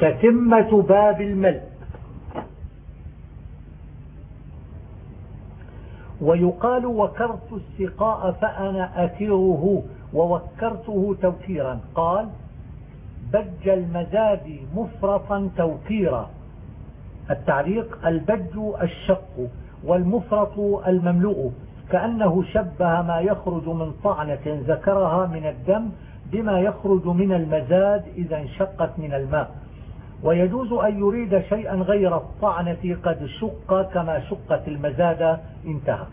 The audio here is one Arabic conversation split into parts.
تتمة باب الملء ويقال وكرت السقاء فأنا أكره ووكرته توكيرا. قال بج المزاد مفرطا توكيرا. التعليق البج الشق والمفرط المملوء. كأنه شبه ما يخرج من طعنة ذكرها من الدم بما يخرج من المزاد إذا انشقت من الماء. ويجوز أن يريد شيئا غير الطعنة قد شق كما شقت المزاد انتهى.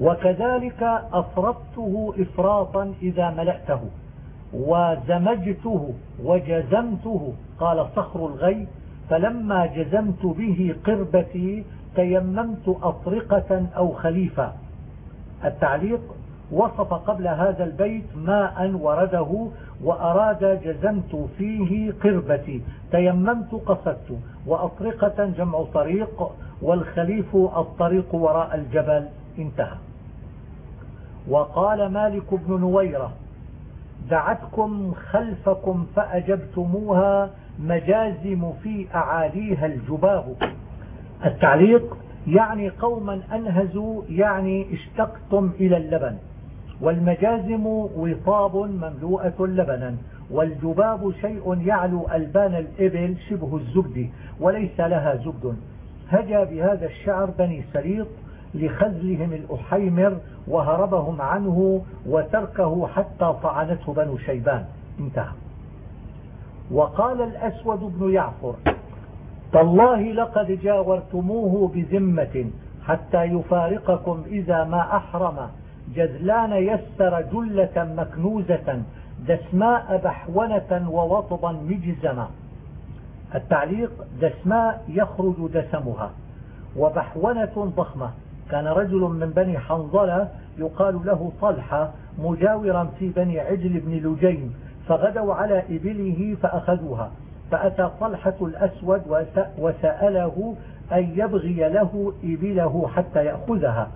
وكذلك أفرطته إفراطا إذا ملأته وزمجته وجزمته قال صخر الغي فلما جزمت به قربتي تيممت أطرقة أو خليفة. التعليق وصف قبل هذا البيت ماء ورده وأراد جزمت فيه قربتي. تيممت قصدت. وأطرقة جمع طريق والخليف الطريق وراء الجبل. انتهى. وقال مالك بن نويرة دعتكم خلفكم فأجبتموها مجازم في أعاليها الجباب التعليق يعني قوما أنهزوا يعني اشتقتم إلى اللبن. والمجازم وطاب مملوءة لبنا والجباب شيء يعلو ألبان الإبل شبه الزبد وليس لها زبد. هجا بهذا الشعر بني سريط لخزلهم الأحيمر وهربهم عنه وتركه حتى طعنته بنو شيبان. انتهى. وقال الأسود بن يعفر تالله لقد جاورتموه بذمة حتى يفارقكم إذا ما أحرم جذلان يسر جلة مكنوزة دسماء بحونة ووطبا مجزما. التعليق دسماء يخرج دسمها وبحونة ضخمة. كان رجل من بني حنظلة يقال له طلحة مجاورا في بني عجل بن لجين فغدوا على إبله فأخذوها. فأتى طلحة الأسود وسأله أن يبغي له إبله حتى يأخذها.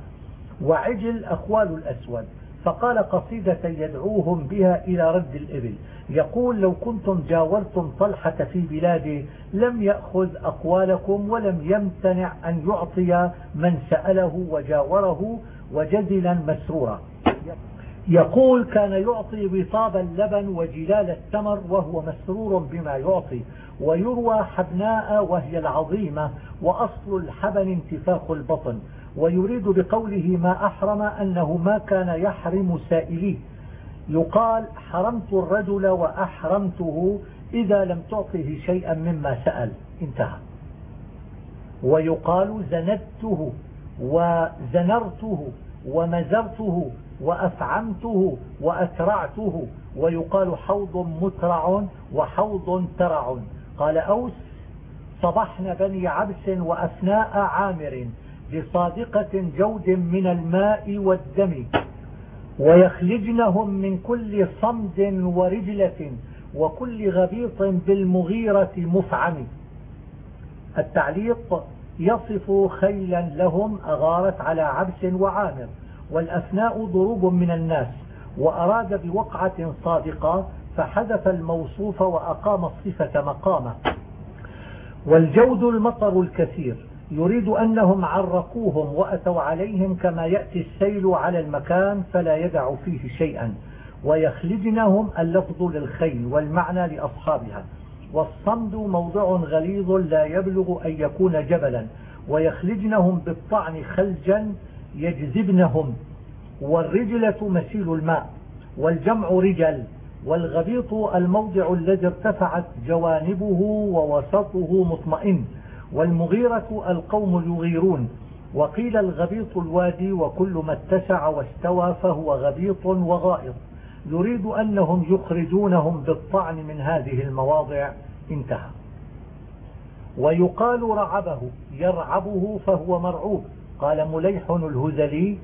وعجل أخوال الأسود. فقال قصيدة يدعوهم بها إلى رد الإبل. يقول لو كنتم جاورتم طلحة في بلاده لم يأخذ أقوالكم ولم يمتنع أن يعطي من سأله وجاوره وجزلا مسرورا. يقول كان يعطي بطاب اللبن وجلال التمر وهو مسرور بما يعطي. ويروى حبناء وهي العظيمة وأصل الحبن انتفاخ البطن. ويريد بقوله ما أحرم أنه ما كان يحرم سائليه. يقال حرمت الرجل وأحرمته إذا لم تعطه شيئا مما سأل. انتهى. ويقال زندته وزنرته ومزرته وأفعمته وأترعته ويقال حوض مترع وحوض ترع. قال أوس صبحن بني عبس وأثناء عامر. بصادقة جود من الماء والدم ويخلجنهم من كل صمد ورجلة وكل غبيط بالمغيرة مفعم. التعليق يصف خيلا لهم أغارت على عبس وعامر والأثناء ضروب من الناس وأراد بوقعة صادقة فحذف الموصوف وأقام الصفة مقامه والجود المطر الكثير يريد أنهم عرقوهم وأتوا عليهم كما يأتي السيل على المكان فلا يدع فيه شيئا. ويخلجنهم اللفظ للخيل والمعنى لأصحابها. والصمد موضع غليظ لا يبلغ أن يكون جبلا. ويخلجنهم بالطعن خلجا يجذبنهم. والرجلة مسيل الماء. والجمع رجل. والغبيط الموضع الذي ارتفعت جوانبه ووسطه مطمئن. والمغيرة القوم يغيرون. وقيل الغبيط الوادي وكل ما اتسع واستوى فهو غبيط وغائط. يريد أنهم يخرجونهم بالطعن من هذه المواضع. انتهى. ويقال رعبه يرعبه فهو مرعوب. قال مليح الهزلي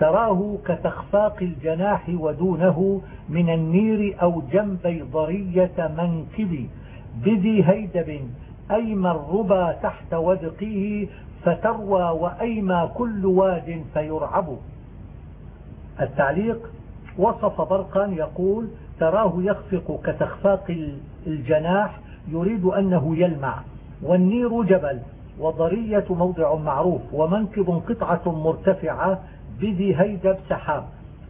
تراه كتخفاق الجناح ودونه من النير أو جنبي ضرية منكب بذي هيدب أيما الربا تحت ودقه فتروى وأيما كل واد فيرعب. التعليق وصف برقا يقول تراه يخفق كتخفاق الجناح يريد أنه يلمع. والنير جبل وضرية موضع معروف ومنكب قطعة مرتفعة بذي هيدب سحاب.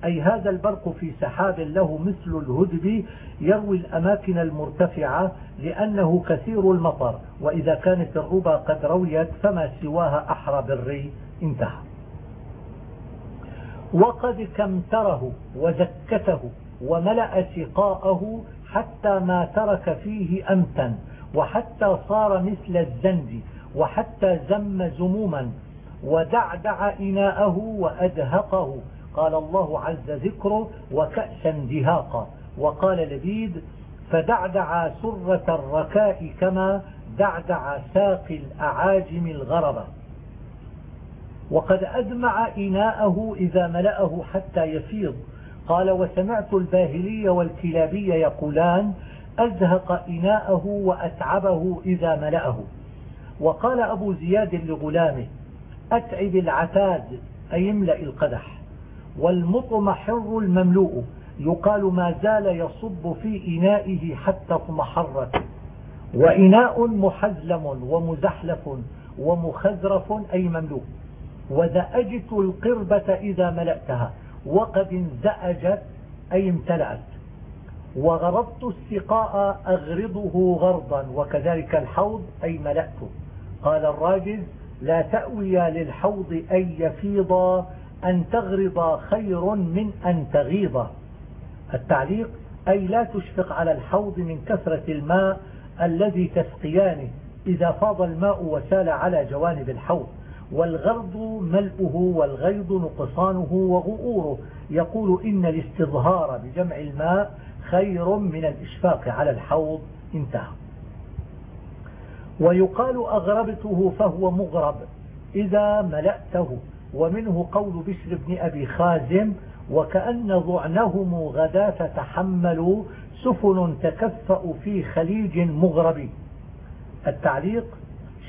أي هذا البرق في سحاب له مثل الهدب يروي الأماكن المرتفعة لأنه كثير المطر وإذا كانت الربا قد رويت فما سواها أحرى بالري انتهى. وقد كمتره وزكته وملأ سقاءه حتى ما ترك فيه أمتا وحتى صار مثل الزند وحتى زم زموما ودعدع إناءه وأدهقه قال الله عز ذكره وكأسا دهاقا. وقال لبيد فدعدع سرة الركاء كما دعدع ساق الأعاجم الغربة وقد أدمع إناءه إذا ملأه حتى يفيض. قال وسمعت الباهلي والكلابي يقولان أزهق إناءه وأتعبه إذا ملأه. وقال أبو زياد لغلامه أتعب العتاد أي املأ القدح. والمطمحر المملوء. يقال ما زال يصب في إنائه حتى اطمحرت. وإناء محزلم ومزحلف ومخزرف أي مملوء. وذأجت القربة إذا ملأتها وقد انزأجت أي امتلأت. وغرضت السقاء أغرضه غرضا وكذلك الحوض أي ملأته قال الراجز لا تأوي للحوض أن يفيض أن تغرض خير من أن تغيض التعليق أي لا تشفق على الحوض من كثرة الماء الذي تسقيانه إذا فاض الماء وسال على جوانب الحوض. والغرض ملؤه والغيض نقصانه وغؤوره. يقول إن الاستظهار بجمع الماء خير من الإشفاق على الحوض. انتهى. ويقال أغربته فهو مغرب. إذا ملأته. ومنه قول بشر بن أبي خازم وكأن ضعنهم غدا تتحمل سفن تكفأ في خليج مغرب. التعليق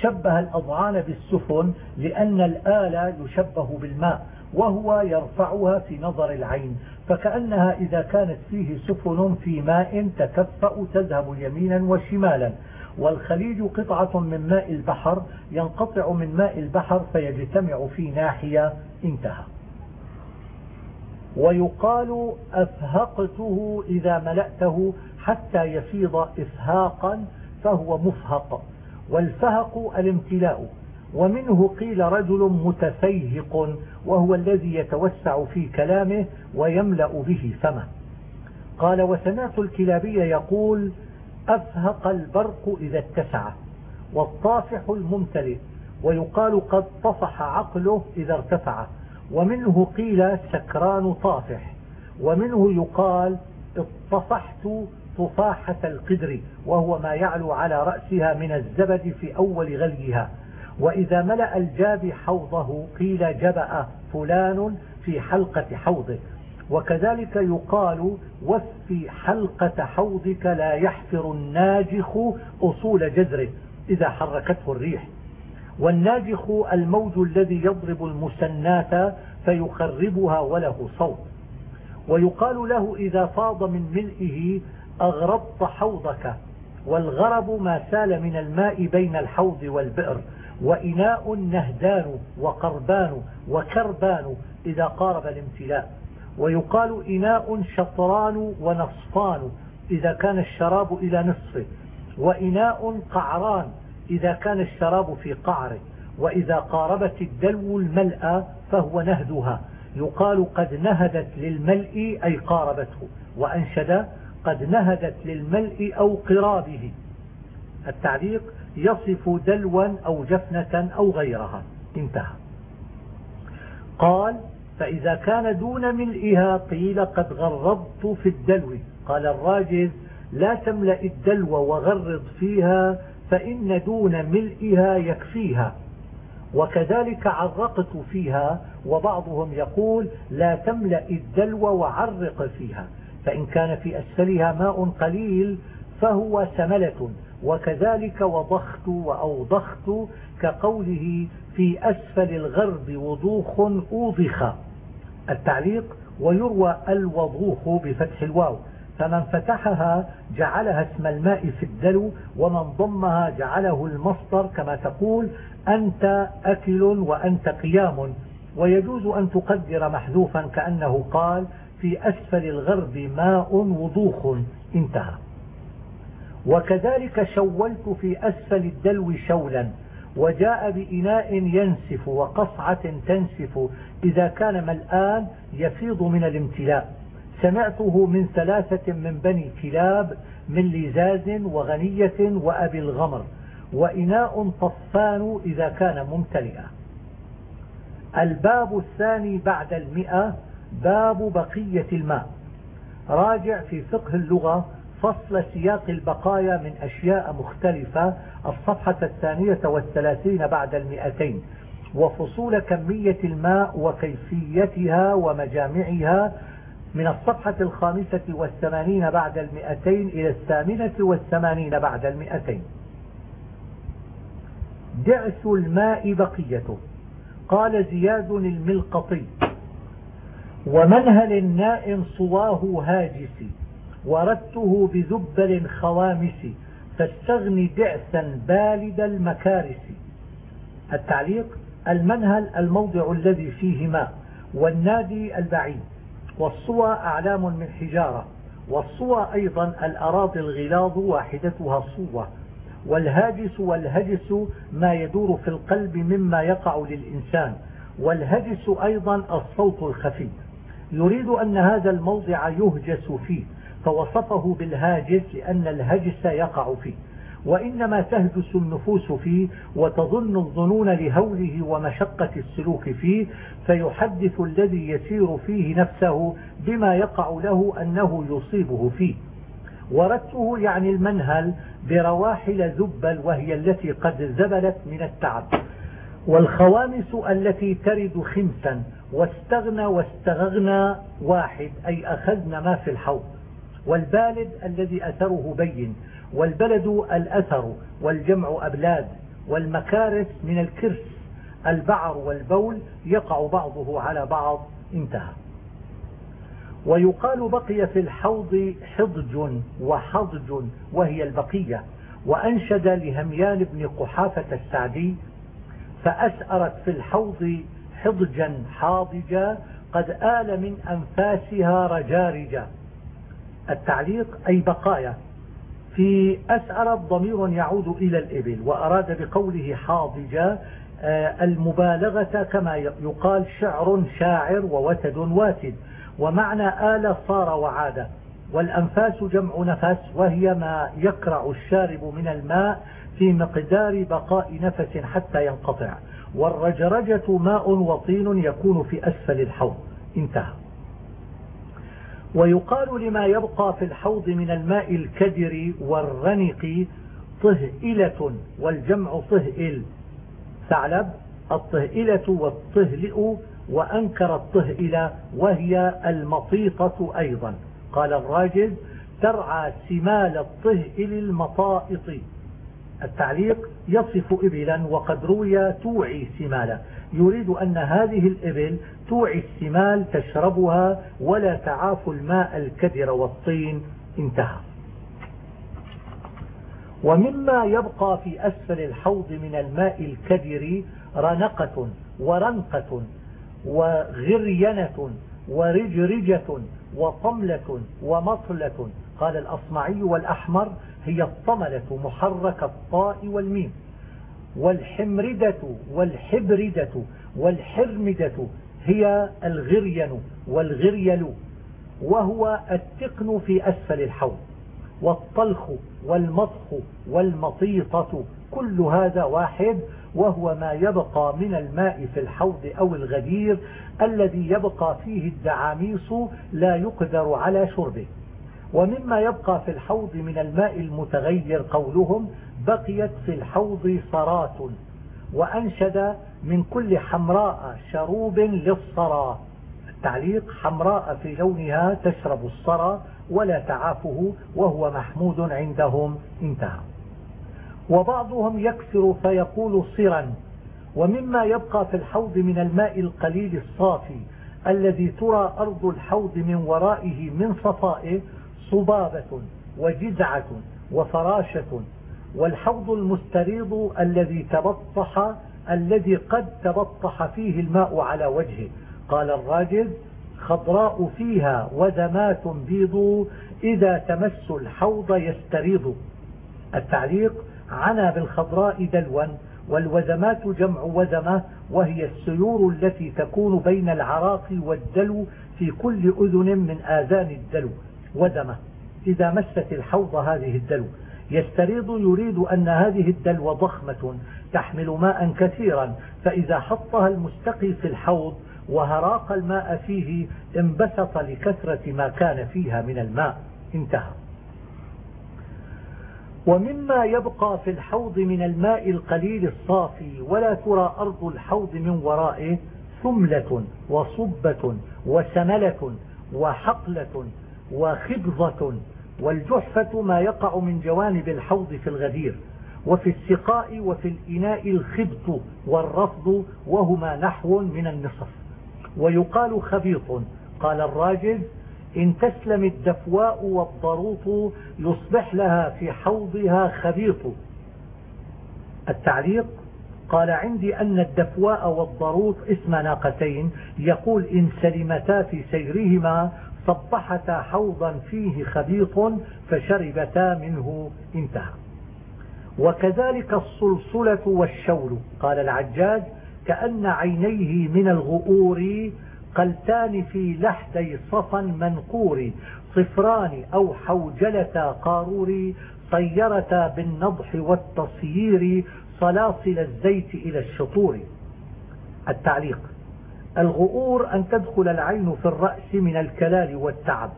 شبه الأضعان بالسفن لأن الآلة يشبه بالماء وهو يرفعها في نظر العين فكأنها إذا كانت فيه سفن في ماء تكفأ تذهب يمينا وشمالا. والخليج قطعة من ماء البحر ينقطع من ماء البحر فيجتمع في ناحية انتهى. ويقال أفهقته إذا ملأته حتى يفيض إفهاقا فهو مفهق والفهق الامتلاء. ومنه قيل رجل متفيهق وهو الذي يتوسع في كلامه ويملأ به فمه. قال وسمعت الكلابي يقول أفهق البرق إذا اتسع والطافح الممتلئ ويقال قد طفح عقله إذا ارتفع ومنه قيل سكران طافح ومنه يقال اطفحت طفاحة القدر وهو ما يعلو على رأسها من الزبد في أول غليها. وإذا ملأ الجاب حوضه قيل جبأ فلان في حلقة حوضه. وكذلك يقال وفي حلقة حوضك لا يحفر الناجخ أصول جذره إذا حركته الريح. والناجخ الموج الذي يضرب المسنات فيخربها وله صوت. ويقال له إذا فاض من ملئه أغرضت حوضك والغرب ما سال من الماء بين الحوض والبئر. وإناء نهدان وقربان وكربان إذا قارب الامتلاء. ويقال إناء شطران ونصفان إذا كان الشراب إلى نصفه وإناء قعران إذا كان الشراب في قعره وإذا قاربت الدلو الملأ فهو نهدها. يقال قد نهدت للملء أي قاربته وأنشد قد نهدت للملء أو قرابه. التعليق يصف دلوا أو جفنة أو غيرها. انتهى. قال فإذا كان دون ملئها قيل قد غرضت في الدلو. قال الراجز لا تملأ الدلو وغرض فيها فإن دون ملئها يكفيها. وكذلك عرقت فيها وبعضهم يقول لا تملأ الدلو وعرق فيها. فإن كان في أسفلها ماء قليل فهو سملة. وكذلك وضخت وأوضخت كقوله في أسفل الغرب وضوخ أوضخ. التعليق ويروى الوضوخ بفتح الواو. فمن فتحها جعلها اسم الماء في الدلو ومن ضمها جعله المصدر كما تقول أنت أكل وأنت قيام. ويجوز أن تقدر محذوفا كأنه قال في أسفل الغرب ماء وضوخ. انتهى. وكذلك شولت في أسفل الدلو شولا. وجاء بإناء ينسف وقصعة تنسف. إذا كان ملآن يفيض من الامتلاء. سمعته من ثلاثة من بني كلاب من لزاز وغنية وأبي الغمر. وإناء طفان إذا كان ممتلئا. الباب الثاني بعد المئة باب بقية الماء. راجع في فقه اللغة فصل سياق البقايا من أشياء مختلفة الصفحة الثانية والثلاثين بعد المئتين. وفصول كمية الماء وكيفيتها ومجامعها من الصفحة الخامسة والثمانين بعد المئتين إلى الثامنة والثمانين بعد المئتين. دعس الماء بقيته. قال زياد الملقطي ومنهل ناء صواه هاجس وردته بذبل خوامس فاستغني دعسا بالد المكارس. التعليق المنهل الموضع الذي فيه ماء والنادي البعيد والصوى أعلام من حجارة والصوى أيضا الأراضي الغلاظ واحدتها صوة والهاجس والهجس ما يدور في القلب مما يقع للإنسان. والهجس أيضا الصوت الخفي. يريد أن هذا الموضع يهجس فيه. فوصفه بالهاجس لأن الهجس يقع فيه وإنما تهجس النفوس فيه وتظن الظنون لهوله ومشقة السلوك فيه فيحدث الذي يسير فيه نفسه بما يقع له أنه يصيبه فيه. وردته يعني المنهل برواحل زبل وهي التي قد زبلت من التعب. والخوامس التي ترد خمسا واستغنى واستغغنى واحد أي أخذنا ما في الحوض. والبالد الذي أثره بين والبلد الأثر والجمع أبلاد والمكارس من الكرس البعر والبول يقع بعضه على بعض انتهى. ويقال بقي في الحوض حضج وحضج وهي البقية وأنشد لهميان بن قحافة السعدي فأسأرت في الحوض حضجا حاضجا قد آل من أنفاسها رجارجا. التعليق أي بقايا. في أسأرت ضمير يعود إلى الإبل وأراد بقوله حاضجا آه، المبالغة كما يقال شعر شاعر ووتد واتد. ومعنى آل صار وعاد. والأنفاس جمع نفس وهي ما يكرع الشارب من الماء في مقدار بقاء نفس حتى ينقطع. والرجرجة ماء وطين يكون في أسفل الحوض. انتهى. ويقال لما يبقى في الحوض من الماء الكدر والرنق طهئلة والجمع طهئل. ثعلب الطهئلة والطهلئ وأنكر الطهئلة وهي المطيطة أيضا. قال الراجل ترعى سمال الطهئل المطائط. التعليق يصف إبلا وقد روي توعي سمالا يريد أن هذه الإبل توعي السمال تشربها ولا تعاف الماء الكدر والطين انتهى. ومما يبقى في أسفل الحوض من الماء الكدر رنقة ورنقة وغرينة ورجرجة وطملة ومطلة. قال الأصمعي والأحمر هي الطملة محرك الطاء والميم والحمردة والحبردة والحرمدة هي الغرين والغريل وهو التقن في أسفل الحوض والطلخ والمطخ والمطيطة كل هذا واحد وهو ما يبقى من الماء في الحوض أو الغدير الذي يبقى فيه الدعاميص لا يقدر على شربه. ومما يبقى في الحوض من الماء المتغير قولهم بقيت في الحوض صرات وأنشد من كل حمراء شروب للصرا. التعليق حمراء في لونها تشرب الصرا ولا تعافه وهو محمود عندهم. انتهى. وبعضهم يكسر فيقول صرا. ومما يبقى في الحوض من الماء القليل الصافي الذي ترى أرض الحوض من ورائه من صفائه صبابة وجزعة وفراشة. والحوض المستريض الذي تبطح الذي قد تبطح فيه الماء على وجهه. قال الراجل خضراء فيها وذمات بيض إذا تمس الحوض يستريض. التعليق عنا بالخضراء دلوا والوزمات جمع وزمة وهي السيور التي تكون بين العراق والدلو في كل أذن من آذان الدلو. وزمة إذا مست الحوض هذه الدلو. يستريض يريد أن هذه الدلو ضخمة تحمل ماء كثيرا فإذا حطها المستقي في الحوض وهراق الماء فيه انبسط لكثرة ما كان فيها من الماء. انتهى. ومما يبقى في الحوض من الماء القليل الصافي ولا ترى أرض الحوض من ورائه ثملة وصبة وسملة وحقلة وخبضة والجحفة ما يقع من جوانب الحوض في الغدير وفي السقاء وفي الإناء الخبط والرفض وهما نحو من النصف. ويقال خبيط قال الراجل إن تسلم الدفواء والضروط يصبح لها في حوضها خبيط التعليق قال عندي أن الدفواء والضروط اسم ناقتين يقول إن سلمتا في سيرهما صبحتا حوضا فيه خبيط فشربتا منه انتهى. وكذلك الصلصلة والشول قال العجاج كأن عينيه من الغؤور قلتان في لحدي صفا منقور صفران أو حوجلة قارور طيرتا بالنضح والتصيير صلاصل الزيت إلى الشطور. التعليق. الغؤور أن تدخل العين في الرأس من الكلال والتعب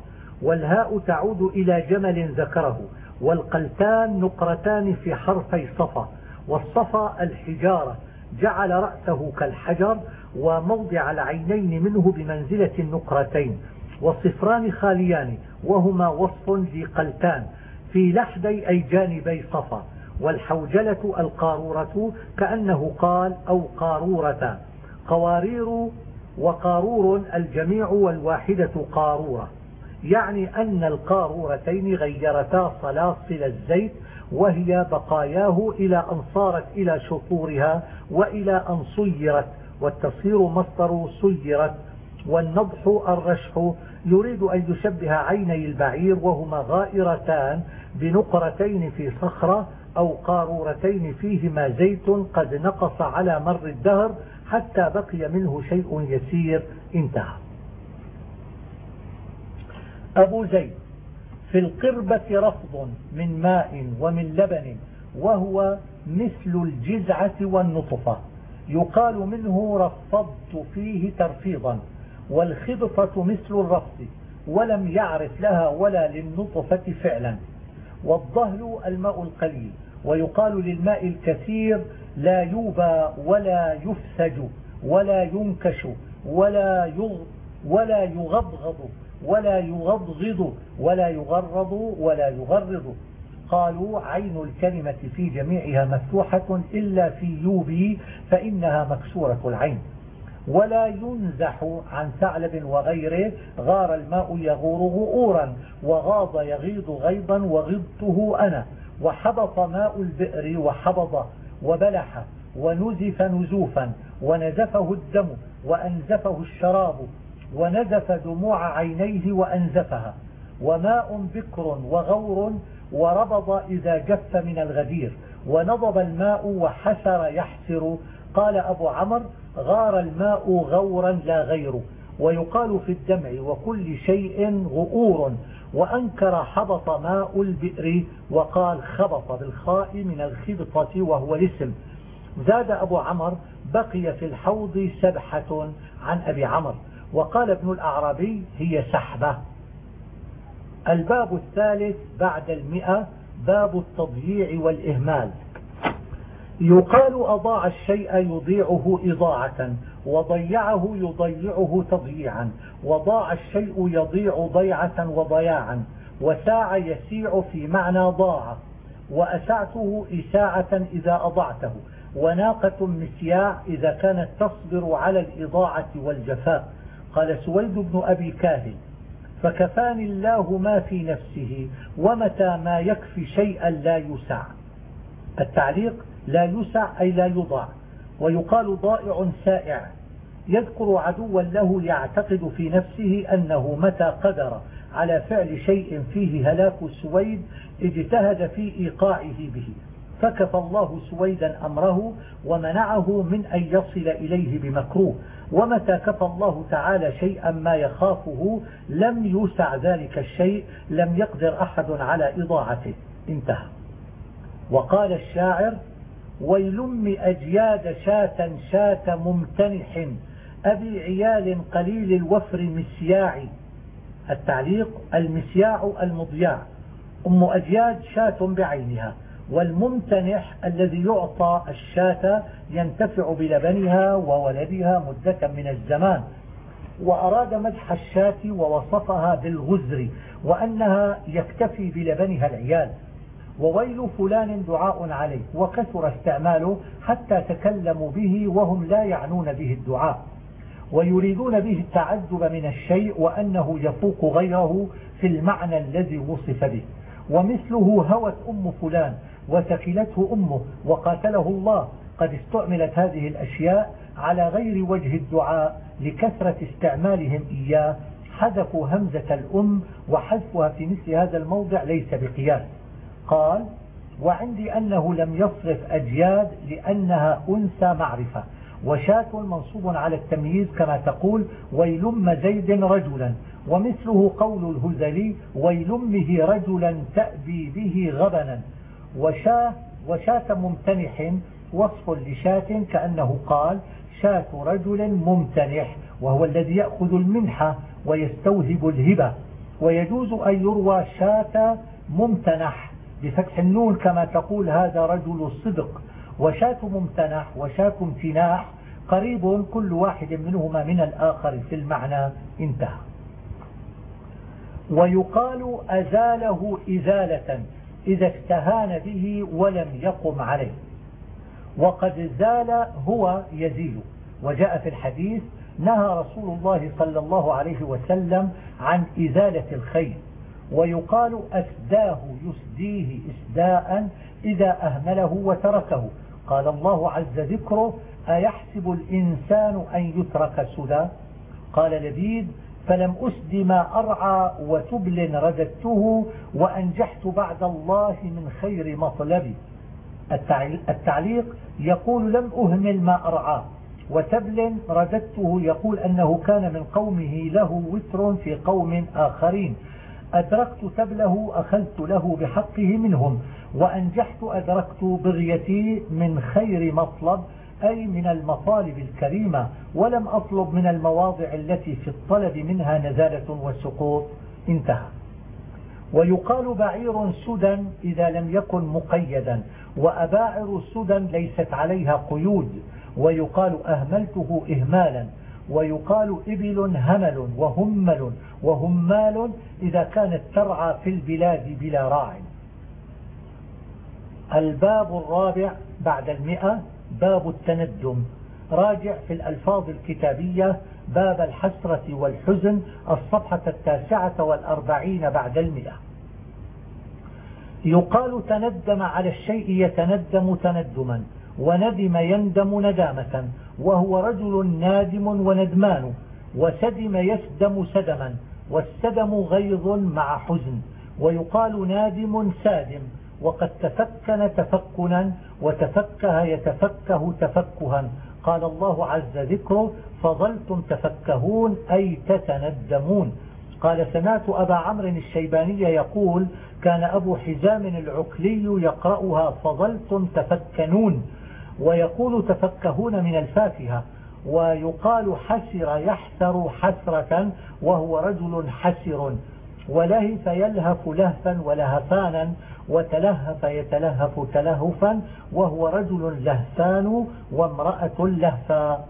والهاء تعود إلى جمل ذكره والقلتان نقرتان في حرفي صفا والصفا الحجارة جعل رأسه كالحجر وموضع العينين منه بمنزلة النقرتين والصفران خاليان وهما وصف ذي قلتان في لحدي أي جانبي صفا والحوجلة القارورة كأنه قال أو قارورة قوارير وقارور الجميع والواحدة قارورة. يعني أن القارورتين غيرتا صلاصل الزيت وهي بقاياه إلى أن صارت إلى شطورها وإلى أن صيرت والتصير مصدر صيرت والنضح الرشح. يريد أن يشبه عيني البعير وهما غائرتان بنقرتين في صخرة أو قارورتين فيهما زيت قد نقص على مر الدهر حتى بقي منه شيء يسير انتهى. أبو زيد في القربة رفض من ماء ومن لبن وهو مثل الجزعة والنطفة. يقال منه رفضت فيه ترفيضا والخبطة مثل الرفض ولم يعرف لها ولا للنطفة فعلا. والظهل الماء القليل ويقال للماء الكثير لا يوبى ولا يفسج ولا ينكش ولا ولا يغضغض ولا يغضغض ولا يغرض ولا يغرض. قالوا عين الكلمة في جميعها مفتوحة إلا في يوبي فإنها مكسورة العين. ولا ينزح عن ثعلب وغيره غار الماء يغور غؤورا وغاض يغيض غيضا وغضته أنا. وحبط ماء البئر وحبض وبلح ونزف نزوفا ونزفه الدم وأنزفه الشراب ونزف دموع عينيه وأنزفها وماء بكر وغور وربض إذا جف من الغدير ونضب الماء وحسر يحسر قال أبو عمر غار الماء غورا لا غير ويقال في الدمع وكل شيء غؤور وأنكر حبط ماء البئر وقال خبط بالخاء من الخبطة وهو الاسم. زاد أبو عمر بقي في الحوض سبحة عن أبي عمر. وقال ابن الأعرابي هي سحبة. الباب الثالث بعد المئة باب التضييع والإهمال. يقال أضاع الشيء يضيعه إضاعة. وضيعه يضيعه تضييعا. وضاع الشيء يضيع ضيعة وضياعا. وساع يسيع في معنى ضاع. وأسعته إساعة إذا أضعته. وناقة مسياع إذا كانت تصبر على الإضاعة والجفاء. قال سويد بن أبي كاهل فكفاني الله ما في نفسه ومتى ما يكفي شيئا لا يسع. التعليق لا يسع أي لا يضع ويقال ضائع سائع. يذكر عدوا له يعتقد في نفسه أنه متى قدر على فعل شيء فيه هلاك سويد اجتهد في إيقاعه به. فكفى الله سويدا أمره ومنعه من أن يصل إليه بمكروه. ومتى كفى الله تعالى شيئا ما يخافه لم يسع ذلك الشيء لم يقدر أحد على إضاعته. انتهى. وقال الشاعر ويلم أجياد شاة شاة ممتنح أبي عيال قليل الوفر مسياع التعليق المسياع المضياع. أم أجياد شاة بعينها. والممتنح الذي يعطى الشاة ينتفع بلبنها وولدها مدة من الزمان. وأراد مدح الشاة ووصفها بالغزر وأنها يكتفي بلبنها العيال. وويل فلان دعاء عليه. وكثر استعماله حتى تكلموا به وهم لا يعنون به الدعاء. ويريدون به التعذب من الشيء وأنه يفوق غيره في المعنى الذي وصف به. ومثله هوت أم فلان وتكلته أمه وقاتله الله. قد استعملت هذه الأشياء على غير وجه الدعاء لكثرة استعمالهم إياه. حذفوا همزة الأم وحذفها في مثل هذا الموضع ليس بقياس. قال وعندي أنه لم يصرف أجياد لأنها أنثى معرفة. وشاة منصوب على التمييز كما تقول ويلم زيد رجلا ومثله قول الهزلي ويلمه رجلا تأبي به غبنا وشاة, وشاة ممتنح وصف لشاة كأنه قال شاة رجل ممتنح وهو الذي يأخذ المنحة ويستوهب الهبة ويجوز أن يروى شاة ممتنح بفتح النون كما تقول هذا رجل الصدق وشاة ممتنح وشاة امتناح قريب كل واحد منهما من الآخر في المعنى انتهى. ويقال أزاله إزالة إذا استهان به ولم يقم عليه. وقد زال هو يزيل. وجاء في الحديث نهى رسول الله صلى الله عليه وسلم عن إزالة الخير ويقال أسداه يسديه إسداء إذا أهمله وتركه. قال الله عز ذكره أيحسب الإنسان أن يترك سدى؟ قال لبيد فلم أسد ما أرعى وتبل رددته وأنجحت بعد الله من خير مطلبي التعليق يقول لم أهمل ما أرعى وتبل رددته يقول أنه كان من قومه له وتر في قوم آخرين. أدركت تبله أخذت له بحقه منهم. وأنجحت أدركت بغيتي من خير مطلب أي من المطالب الكريمة ولم أطلب من المواضع التي في الطلب منها نزالة وسقوط. انتهى. ويقال بعير سدى إذا لم يكن مقيدا وأباعر سدى ليست عليها قيود ويقال أهملته إهمالا ويقال إبل همل وهمل وهمال إذا كانت ترعى في البلاد بلا راع. الباب الرابع بعد المئة باب التندم. راجع في الألفاظ الكتابية باب الحسرة والحزن الصفحة التاسعة والأربعين بعد المئة. يقال تندم على الشيء يتندم تندما وندم يندم ندامة وهو رجل نادم وندمان وسدم يسدم سدما والسدم غيظ مع حزن ويقال نادم سادم. وقد تفكن تفكنا وتفكه يتفكه تفكها. قال الله عز ذكره فظلتم تفكهون أي تتندمون. قال سمعت أبا عمرو الشيباني يقول كان أبو حزام العكلي يقرأها فظلتم تفكنون. ويقول تفكهون من الفاكهة. ويقال حسر يحسر حسرة وهو رجل حسر ولهف يلهف لهفا ولهفانا. وتلهف يتلهف تلهفا وهو رجل لهفان وامرأة لهفا.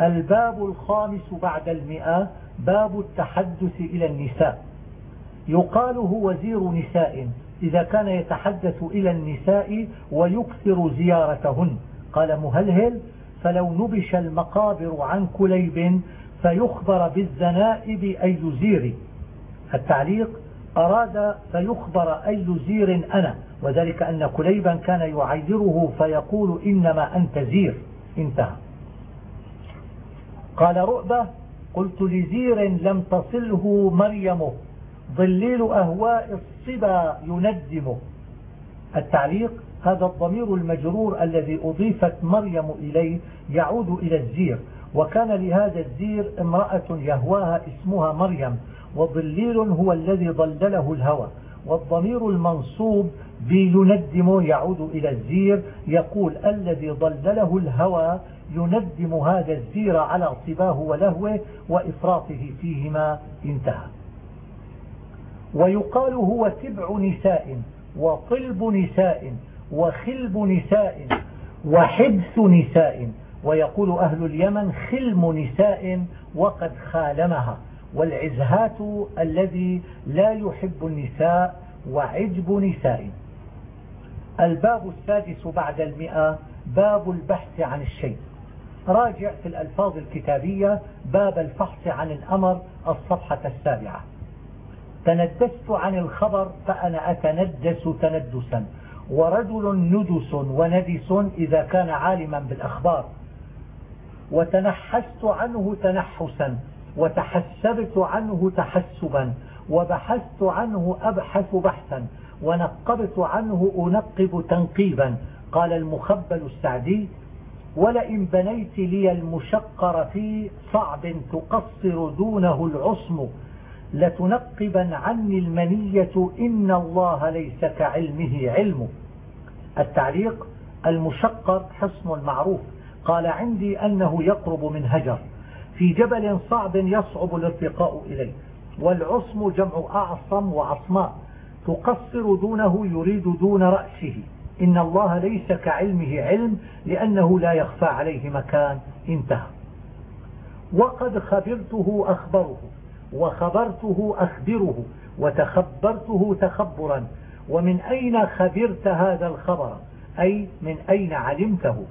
الباب الخامس بعد المئة باب التحدث إلى النساء. يقال هو وزير نساء. إذا كان يتحدث إلى النساء ويكثر زيارتهن. قال مهلهل فلو نبش المقابر عن كليب فيخبر بالزنائب أي زير. التعليق أراد فيخبر أي زير أنا وذلك أن كليبا كان يعيره فيقول إنما أنت زير. انتهى. قال رؤبة قلت لزير لم تصله مريم ظليل أهواء الصبا يندمه التعليق هذا الضمير المجرور الذي أضيفت مريم إليه يعود إلى الزير وكان لهذا الزير امرأة يهواها اسمها مريم وظليل هو الذي ضلله الهوى والضمير المنصوب بيندم يعود إلى الزير يقول الذي ضلله الهوى يندم هذا الزير على صباه ولهوه وإفراطه فيهما انتهى. ويقال هو تبع نساء وطلب نساء وخلب نساء وحبس نساء ويقول أهل اليمن خلم نساء وقد خالمها. والعزهات الذي لا يحب النساء وعجب نساء. الباب السادس بعد المئة باب البحث عن الشيء. راجع في الألفاظ الكتابية باب الفحص عن الأمر الصفحة السابعة. تندست عن الخبر فأنا أتندس تندسا. ورجل ندس وندس إذا كان عالما بالأخبار. وتنحست عنه تنحسا. وتحسبت عنه تحسبا وبحثت عنه أبحث بحثا ونقبت عنه أنقب تنقيبا. قال المخبل السعدي ولئن بنيت لي المشقر في صعب تقصر دونه العصم لتنقبا عني المنية إن الله ليس كعلمه علم. التعليق المشقر حصن المعروف. قال عندي أنه يقرب من هجر. في جبل صعب يصعب الارتقاء إليه والعصم جمع أعصم وعصماء تقصر دونه يريد دون رأسه. إن الله ليس كعلمه علم لأنه لا يخفى عليه مكان انتهى. وقد خبرته أخبره وخبرته أخبره وتخبرته تخبرا. ومن أين خبرت هذا الخبر؟ أي من أين علمته؟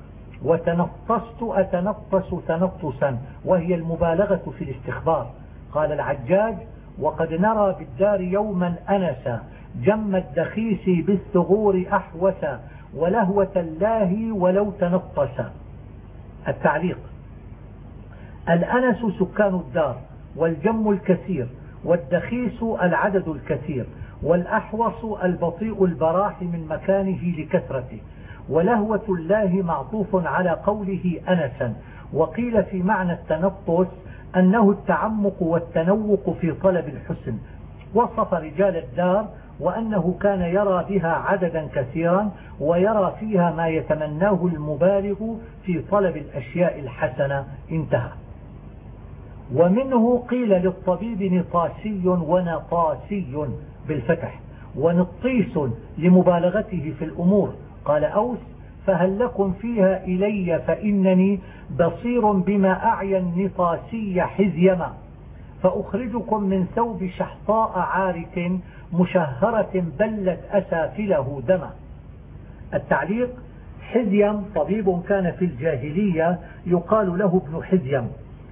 وتنطست أتنطس تنطسا وهي المبالغة في الاستخبار. قال العجاج وقد نرى بالدار يوما أنسا جم الدخيس بالثغور أحوسا ولهوة الله ولو تنطسا التعليق. الأنس سكان الدار والجم الكثير والدخيس العدد الكثير والأحوص البطيء البراح من مكانه لكثرته. ولهوة الله معطوف على قوله أنسا. وقيل في معنى التنطس أنه التعمق والتنوق في طلب الحسن. وصف رجال الدار وأنه كان يرى بها عددا كثيرا ويرى فيها ما يتمناه المبالغ في طلب الأشياء الحسنة. انتهى. ومنه قيل للطبيب نطاسي ونطاسي بالفتح. ونطيس لمبالغته في الأمور. قال أوس فهل لكم فيها إلي فإنني بصير بما أعيا النطاسي حزيما. فأخرجكم من ثوب شحطاء عارك مشهرة بلت أسافله دما. التعليق حزيم طبيب كان في الجاهلية يقال له ابن حزيم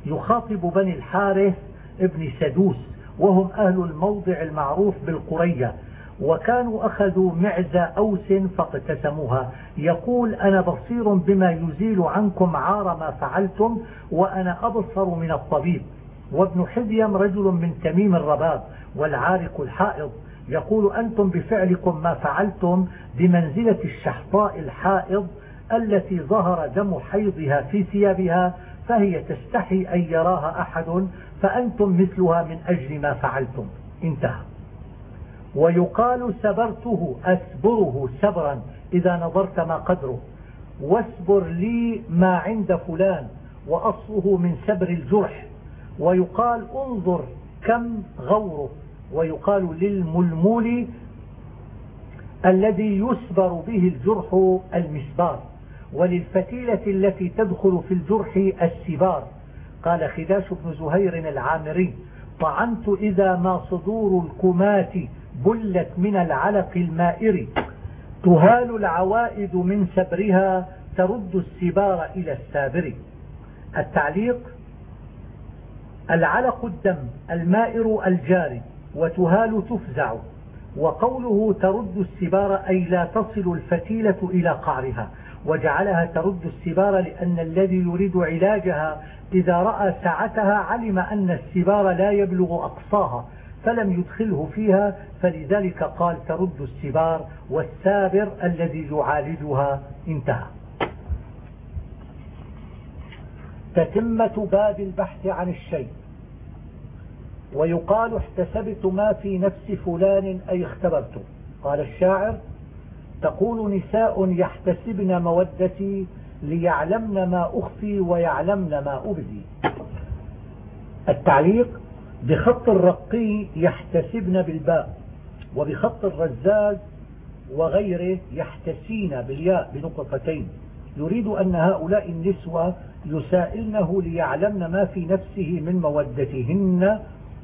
يخاطب بني الحارث ابن سدوس وهم أهل الموضع المعروف بالقرية. وكانوا أخذوا معز أوس فاقتسموها. يقول أنا بصير بما يزيل عنكم عار ما فعلتم وأنا أبصر من الطبيب. وابن حذيم رجل من تميم الرباب والعارق الحائض. يقول أنتم بفعلكم ما فعلتم بمنزلة الشحطاء الحائض التي ظهر دم حيضها في ثيابها فهي تستحي أن يراها أحد فأنتم مثلها من أجل ما فعلتم. انتهى. ويقال سبرته أسبره سبرا إذا نظرت ما قدره. واسبر لي ما عند فلان وأصله من سبر الجرح. ويقال انظر كم غوره. ويقال للملمول الذي يسبر به الجرح المسبار. وللفتيلة التي تدخل في الجرح السبار. قال خداش بن زهير العامري طعنت إذا ما صدور الكمات بلت من العلق المائر. تهال العوائد من سبرها ترد السبار إلى السابر. التعليق العلق الدم المائر الجاري وتهال تفزع. وقوله ترد السبار أي لا تصل الفتيلة إلى قعرها. وجعلها ترد السبار لأن الذي يريد علاجها إذا رأى سعتها علم أن السبار لا يبلغ أقصاها. فلم يدخله فيها فلذلك قال ترد السبار والسابر الذي يعالجها انتهى. تتمة باب البحث عن الشيء. ويقال احتسبت ما في نفس فلان أي اختبرته. قال الشاعر تقول نساء يحتسبن مودتي ليعلمن ما أخفي ويعلمن ما أبدي التعليق بخط الرقي يحتسبن بالباء وبخط الرزاز وغيره يحتسين بالياء بنقطتين. يريد أن هؤلاء النسوة يسائلنه ليعلمن ما في نفسه من مودتهن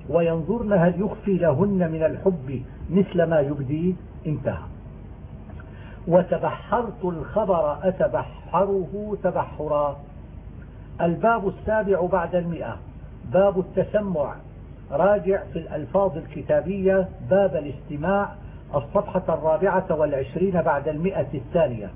وينظرن هل يخفي لهن من الحب مثل ما يبدي. انتهى. وتبحرت الخبر أتبحره تبحرا. الباب السابع بعد المئة. باب التسمع. راجع في الألفاظ الكتابية باب الاستماع الصفحة الرابعة والعشرين بعد المئة الثانية.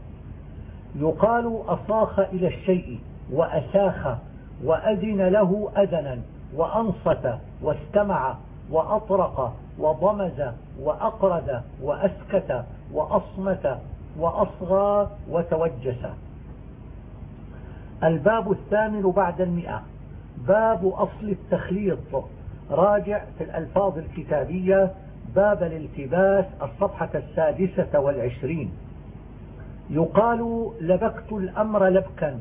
يقال أصاخ إلى الشيء وأساخ وأذن له أذنا وأنصت واستمع وأطرق وضمز وأقرد وأسكت وأصمت وأصغى وتوجس. الباب الثامن بعد المئة. باب أصل التخليط. راجع في الألفاظ الكتابية باب الالتباس الصفحة السادسة والعشرين. يقال لبكت الأمر لبكا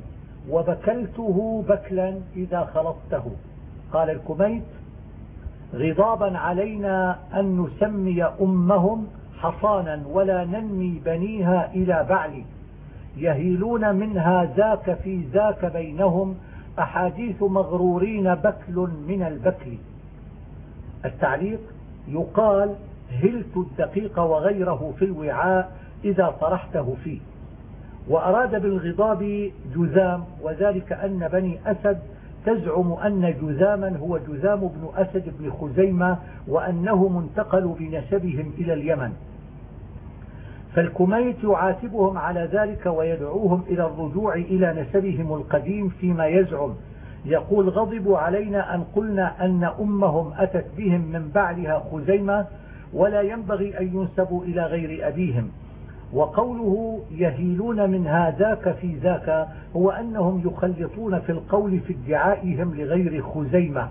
وبكلته بكلا إذا خلطته. قال الكميت غضابا علينا أن نسمي أمهم حصانا ولا ننمي بنيها إلى بعل يهيلون منها ذاك في ذاك بينهم أحاديث مغرورين بكل من البكل. التعليق يقال هلت الدقيق وغيره في الوعاء إذا طرحته فيه. وأراد بالغضاب جذام وذلك أن بني أسد تزعم أن جذاما هو جذام بن أسد بن خزيمة وأنهم انتقلوا بنسبهم إلى اليمن. فالكميت يعاتبهم على ذلك ويدعوهم إلى الرجوع إلى نسبهم القديم فيما يزعم. يقول غضبوا علينا أن قلنا أن أمهم أتت بهم من بعلها خزيمة ولا ينبغي أن ينسبوا إلى غير أبيهم. وقوله يهيلون من هذاك في ذاك هو أنهم يخلطون في القول في ادعائهم لغير خزيمة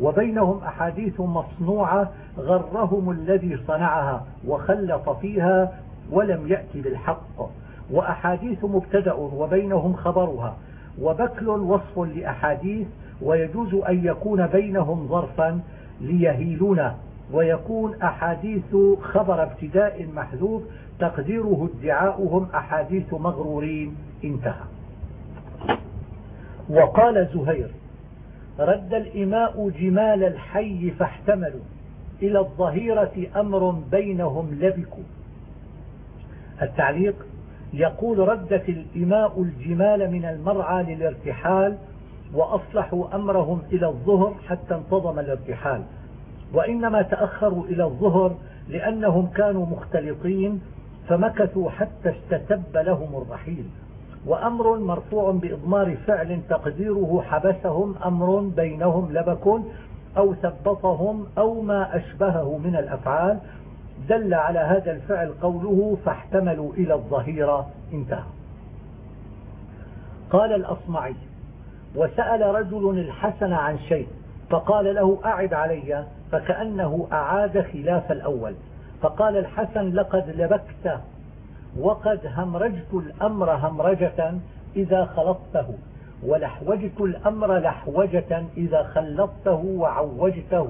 وبينهم أحاديث مصنوعة غرهم الذي صنعها وخلط فيها ولم يأتي بالحق وأحاديث مبتدأ وبينهم خبرها. وبكل وصف لأحاديث ويجوز أن يكون بينهم ظرفا ليهيلون. ويكون أحاديث خبر ابتداء محذوف تقديره ادعاؤهم أحاديث مغرورين. انتهى. وقال زهير رد الإماء جمال الحي فاحتملوا. إلى الظهيرة أمر بينهم لبكوا. التعليق يقول ردت الإماء الجمال من المرعى للارتحال وأصلحوا أمرهم إلى الظهر حتى انتظم الارتحال. وإنما تأخروا إلى الظهر لأنهم كانوا مختلطين فمكثوا حتى استتب لهم الرحيل. وأمر مرفوع بإضمار فعل تقديره حبسهم أمر بينهم لبك أو ثبطهم أو ما أشبهه من الأفعال دل على هذا الفعل قوله فاحتملوا إلى الظهيرة. انتهى. قال الأصمعي وسأل رجل الحسن عن شيء فقال له أعد علي فكأنه أعاد خلاف الأول. فقال الحسن لقد لبكت وقد همرجت الأمر همرجة إذا خلطته ولحوجت الأمر لحوجة إذا خلطته وعوجته.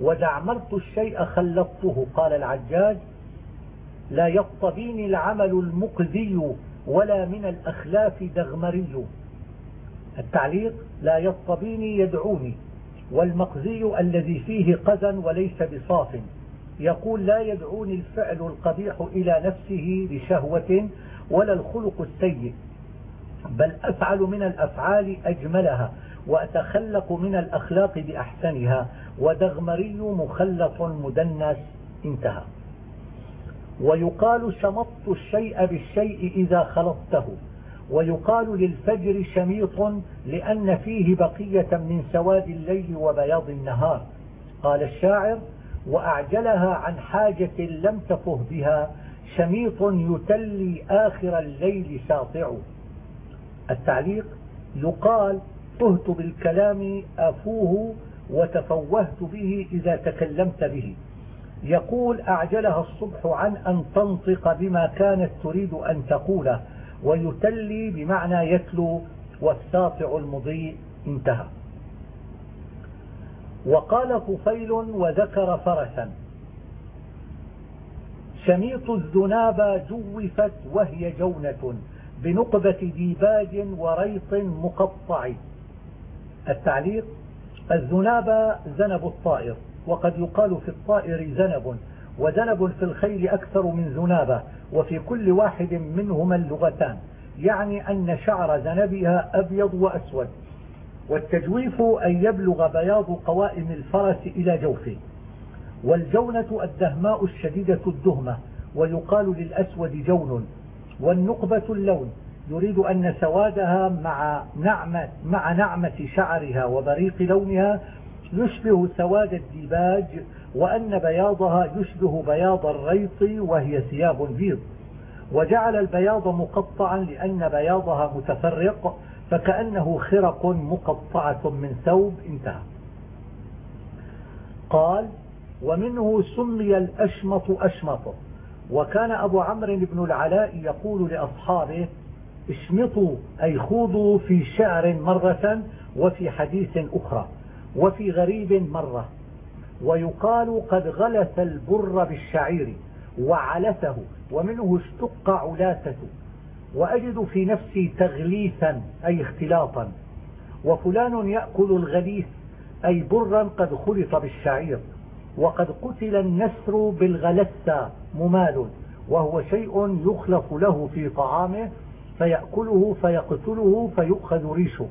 ودعمرت الشيء خلطته قال العجاج لا يطبيني العمل المقذي ولا من الأخلاف دغمري. التعليق لا يطبيني يدعوني والمقذي الذي فيه قذى وليس بصاف. يقول لا يدعوني الفعل القبيح إلى نفسه لشهوة ولا الخلق السيء. بل أفعل من الأفعال أجملها وأتخلق من الأخلاق بأحسنها ودغمري مخلط مدنس انتهى. ويقال شمطت الشيء بالشيء إذا خلطته ويقال للفجر شميط لأن فيه بقية من سواد الليل وبياض النهار. قال الشاعر وأعجلها عن حاجة لم تفه بها شميط يتلي آخر الليل ساطع. التعليق يقال فهت بالكلام أفوه وتفوهت به إذا تكلمت به. يقول أعجلها الصبح عن أن تنطق بما كانت تريد أن تقوله ويتلي بمعنى يتلو والساطع المضيء انتهى. وقال طفيل وذكر فرسا شميط الذناب جوفت وهي جونة. بنقبة ديباج وريط مقطع. التعليق الذناب ذنب الطائر وقد يقال في الطائر ذنب وذنب في الخيل أكثر من ذنابة وفي كل واحد منهما اللغتان يعني أن شعر ذنبها أبيض وأسود. والتجويف أن يبلغ بياض قوائم الفرس إلى جوفه. والجونة الدهماء الشديدة الدهمة ويقال للأسود جون. والنقبة اللون. يريد أن سوادها مع نعمة, مع نعمة شعرها وبريق لونها يشبه سواد الديباج وأن بياضها يشبه بياض الريط وهي ثياب بيض. وجعل البياض مقطعا لأن بياضها متفرق فكأنه خرق مقطعة من ثوب. انتهى. قال ومنه سمي الأشمط أشمط. وكان أبو عمرو بن العلاء يقول لأصحابه اشمطوا أي خوضوا في شعر مرة وفي حديث أخرى وفي غريب مرة. ويقال قد غلس البر بالشعير وعلته ومنه اشتق علاته وأجد في نفسي تغليثا أي اختلاطا. وفلان يأكل الغليث أي برا قد خلط بالشعير وقد قتل النسر بالغلسة. ممال وهو شيء يخلف له في طعامه فيأكله فيقتله فيؤخذ ريشه.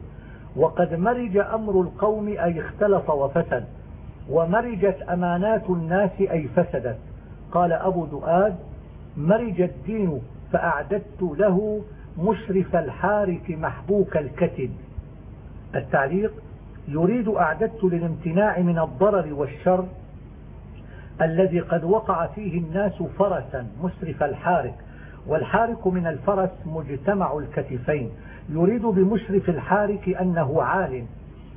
وقد مرج أمر القوم أي اختلط وفسد ومرجت أمانات الناس أي فسدت. قال أبو دؤاد مرج الدين فأعددت له مشرف الحارك محبوك الكتب. التعليق يريد أعددت للامتناع من الضرر والشر الذي قد وقع فيه الناس فرسا مسرف الحارك. والحارك من الفرس مجتمع الكتفين. يريد بمشرف الحارك أنه عال.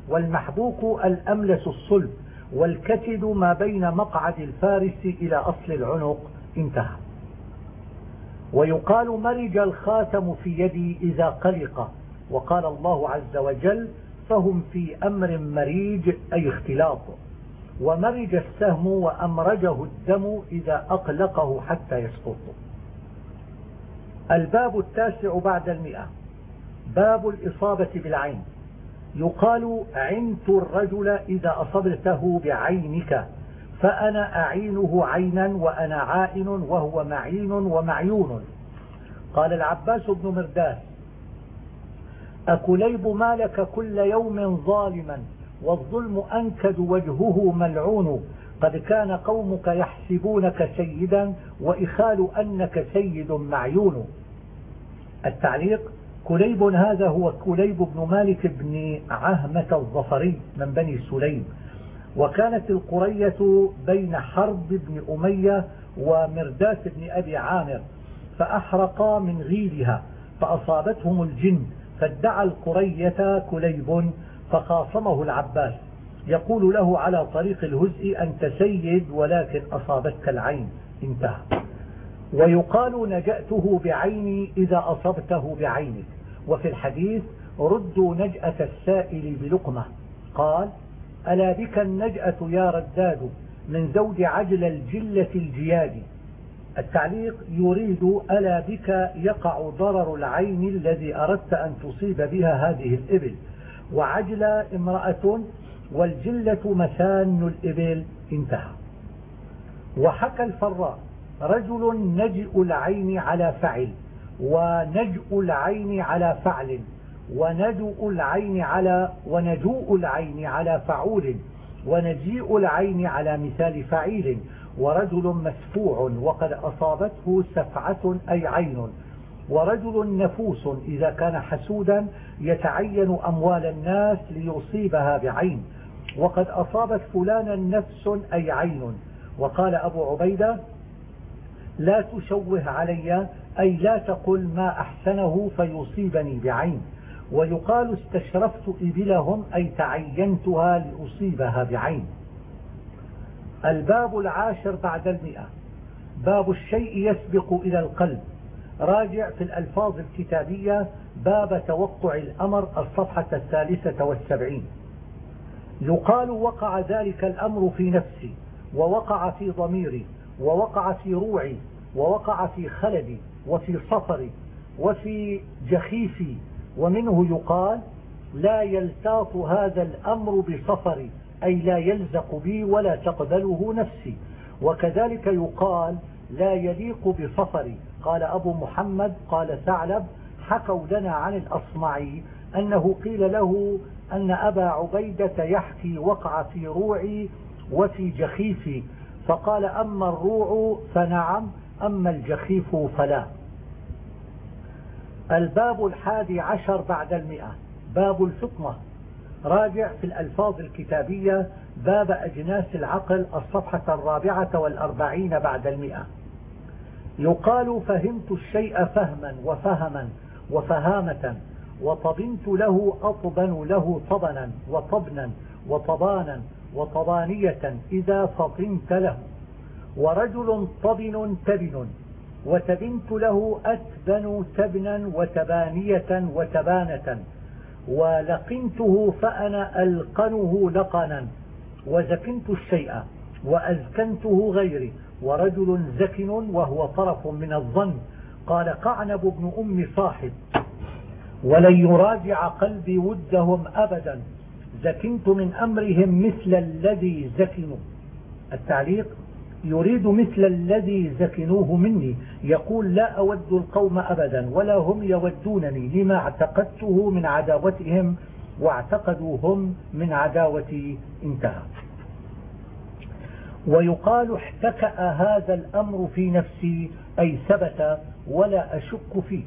والمحبوك الأملس الصلب. والكتد ما بين مقعد الفارس إلى أصل العنق. انتهى. ويقال مرج الخاتم في يدي إذا قلق. وقال الله عز وجل فهم في أمر مريج أي اختلاط. ومرج السهم وأمرجه الدم إذا أقلقه حتى يسقط. الباب التاسع بعد المئة. باب الإصابة بالعين. يقال عنت الرجل إذا أصبته بعينك فأنا أعينه عينا وأنا عائن وهو معين ومعيون. قال العباس بن مرداس أكليب مالك كل يوم ظالما. والظلم أنكد وجهه ملعون. قد كان قومك يحسبونك سيدا وإخال أنك سيد معيون. التعليق كليب هذا هو كليب بن مالك بن عهمة الظفري من بني سليم. وكانت القرية بين حرب بن أمية ومرداس بن أبي عامر فأحرقا من غيلها فأصابتهم الجن فادعى القرية كليب فخاصمه العباس. يقول له على طريق الهزء أنت سيد ولكن أصابتك العين. انتهى. ويقال نجأته بعيني إذا أصبته بعينك. وفي الحديث ردوا نجأة السائل بلقمة. قال ألا بك النجأة يا رداد من زوج عجل الجلة الجياد؟ التعليق يريد ألا بك يقع ضرر العين الذي أردت أن تصيب بها هذه الإبل. وعجل امرأة والجلة مثان الإبل انتهى. وحكى الفراء رجل نجئ العين على فعل ونجء العين على فعل وندؤ العين على ونجوء العين على فعول ونجيء العين على مثال فعيل ورجل مسفوع وقد أصابته سفعة أي عين. ورجل نفوس إذا كان حسودا يتعين أموال الناس ليصيبها بعين. وقد أصابت فلانا نفس أي عين. وقال أبو عبيدة لا تشوه علي أي لا تقل ما أحسنه فيصيبني بعين. ويقال استشرفت إبلهم أي تعينتها لأصيبها بعين. الباب العاشر بعد المئة. باب الشيء يسبق إلى القلب. راجع في الألفاظ الكتابية باب توقع الأمر الصفحة الثالثة والسبعين. يقال وقع ذلك الأمر في نفسي ووقع في ضميري ووقع في روعي ووقع في خلدي وفي صفري وفي جخيفي. ومنه يقال لا يلتاط هذا الأمر بصفري أي لا يلزق بي ولا تقبله نفسي. وكذلك يقال لا يليق بصفري قال أبو محمد قال ثعلب حكوا لنا عن الأصمعي أنه قيل له أن أبا عبيدة يحكي وقع في روعي وفي جخيفي فقال أما الروع فنعم أما الجخيف فلا. الباب الحادي عشر بعد المئة باب الفطنة. راجع في الألفاظ الكتابية باب أجناس العقل الصفحة الرابعة والأربعين بعد المئة. يقال فهمت الشيء فهما وفهما وفهامة وطبنت له أطبن له طبنا وطبنا وطبانا وطبانية إذا فطنت له. ورجل طبن تبن وتبنت له أتبن تبنا وتبانية وتبانة ولقنته فأنا ألقنه لقنا وزكنت الشيء وأزكنته غيري. ورجل زكن وهو طرف من الظن. قال قعنب بن أم صاحب ولن يراجع قلبي ودهم أبدا. زكنت من أمرهم مثل الذي زكنوا. التعليق يريد مثل الذي زكنوه مني. يقول لا أود القوم أبدا ولا هم يودونني. لما اعتقدته من عداوتهم واعتقدوا هم من عداوتي انتهى. ويقال احتكأ هذا الأمر في نفسي أي ثبت ولا أشك فيه.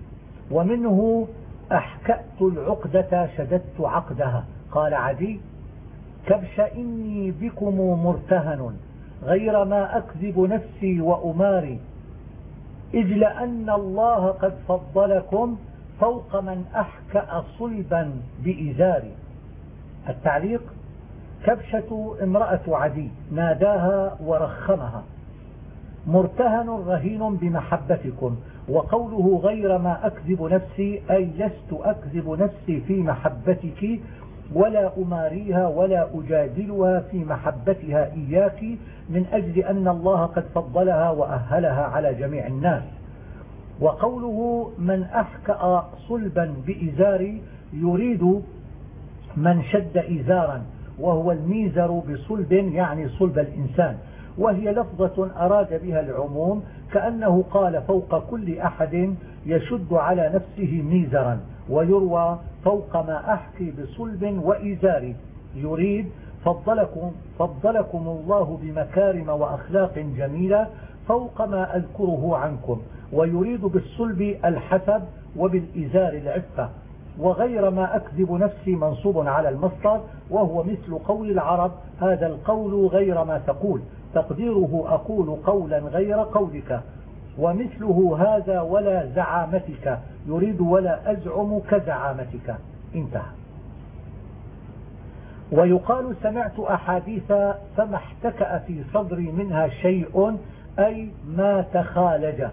ومنه أحكأت العقدة شددت عقدها. قال عدي كبش إني بكم مرتهن غير ما أكذب نفسي وأماري. إذ لأن الله قد فضلكم فوق من أحكأ صلبا بإزاري. التعليق كبشة امرأة عدي ناداها ورخمها. مرتهن رهين بمحبتكم وقوله غير ما أكذب نفسي أي لست أكذب نفسي في محبتك ولا أماريها ولا أجادلها في محبتها إياك من أجل أن الله قد فضلها وأهلها على جميع الناس. وقوله من أحكأ صلبا بإزاري يريد من شد إزارا. وهو الميزر بصلب يعني صلب الإنسان. وهي لفظة أراد بها العموم كأنه قال فوق كل أحد يشد على نفسه ميزرا ويروى فوق ما أحكي بصلب وإزار يريد فضلكم, فضلكم الله بمكارم وأخلاق جميلة فوق ما أذكره عنكم. ويريد بالصلب الحسب وبالإزار العفة. وغير ما أكذب نفسي منصوب على المصدر وهو مثل قول العرب هذا القول غير ما تقول. تقديره أقول قولا غير قولك ومثله هذا ولا زعامتك يريد ولا أزعم كزعامتك. انتهى. ويقال سمعت أحاديث فما احتكأ في صدري منها شيء أي ما تخالج.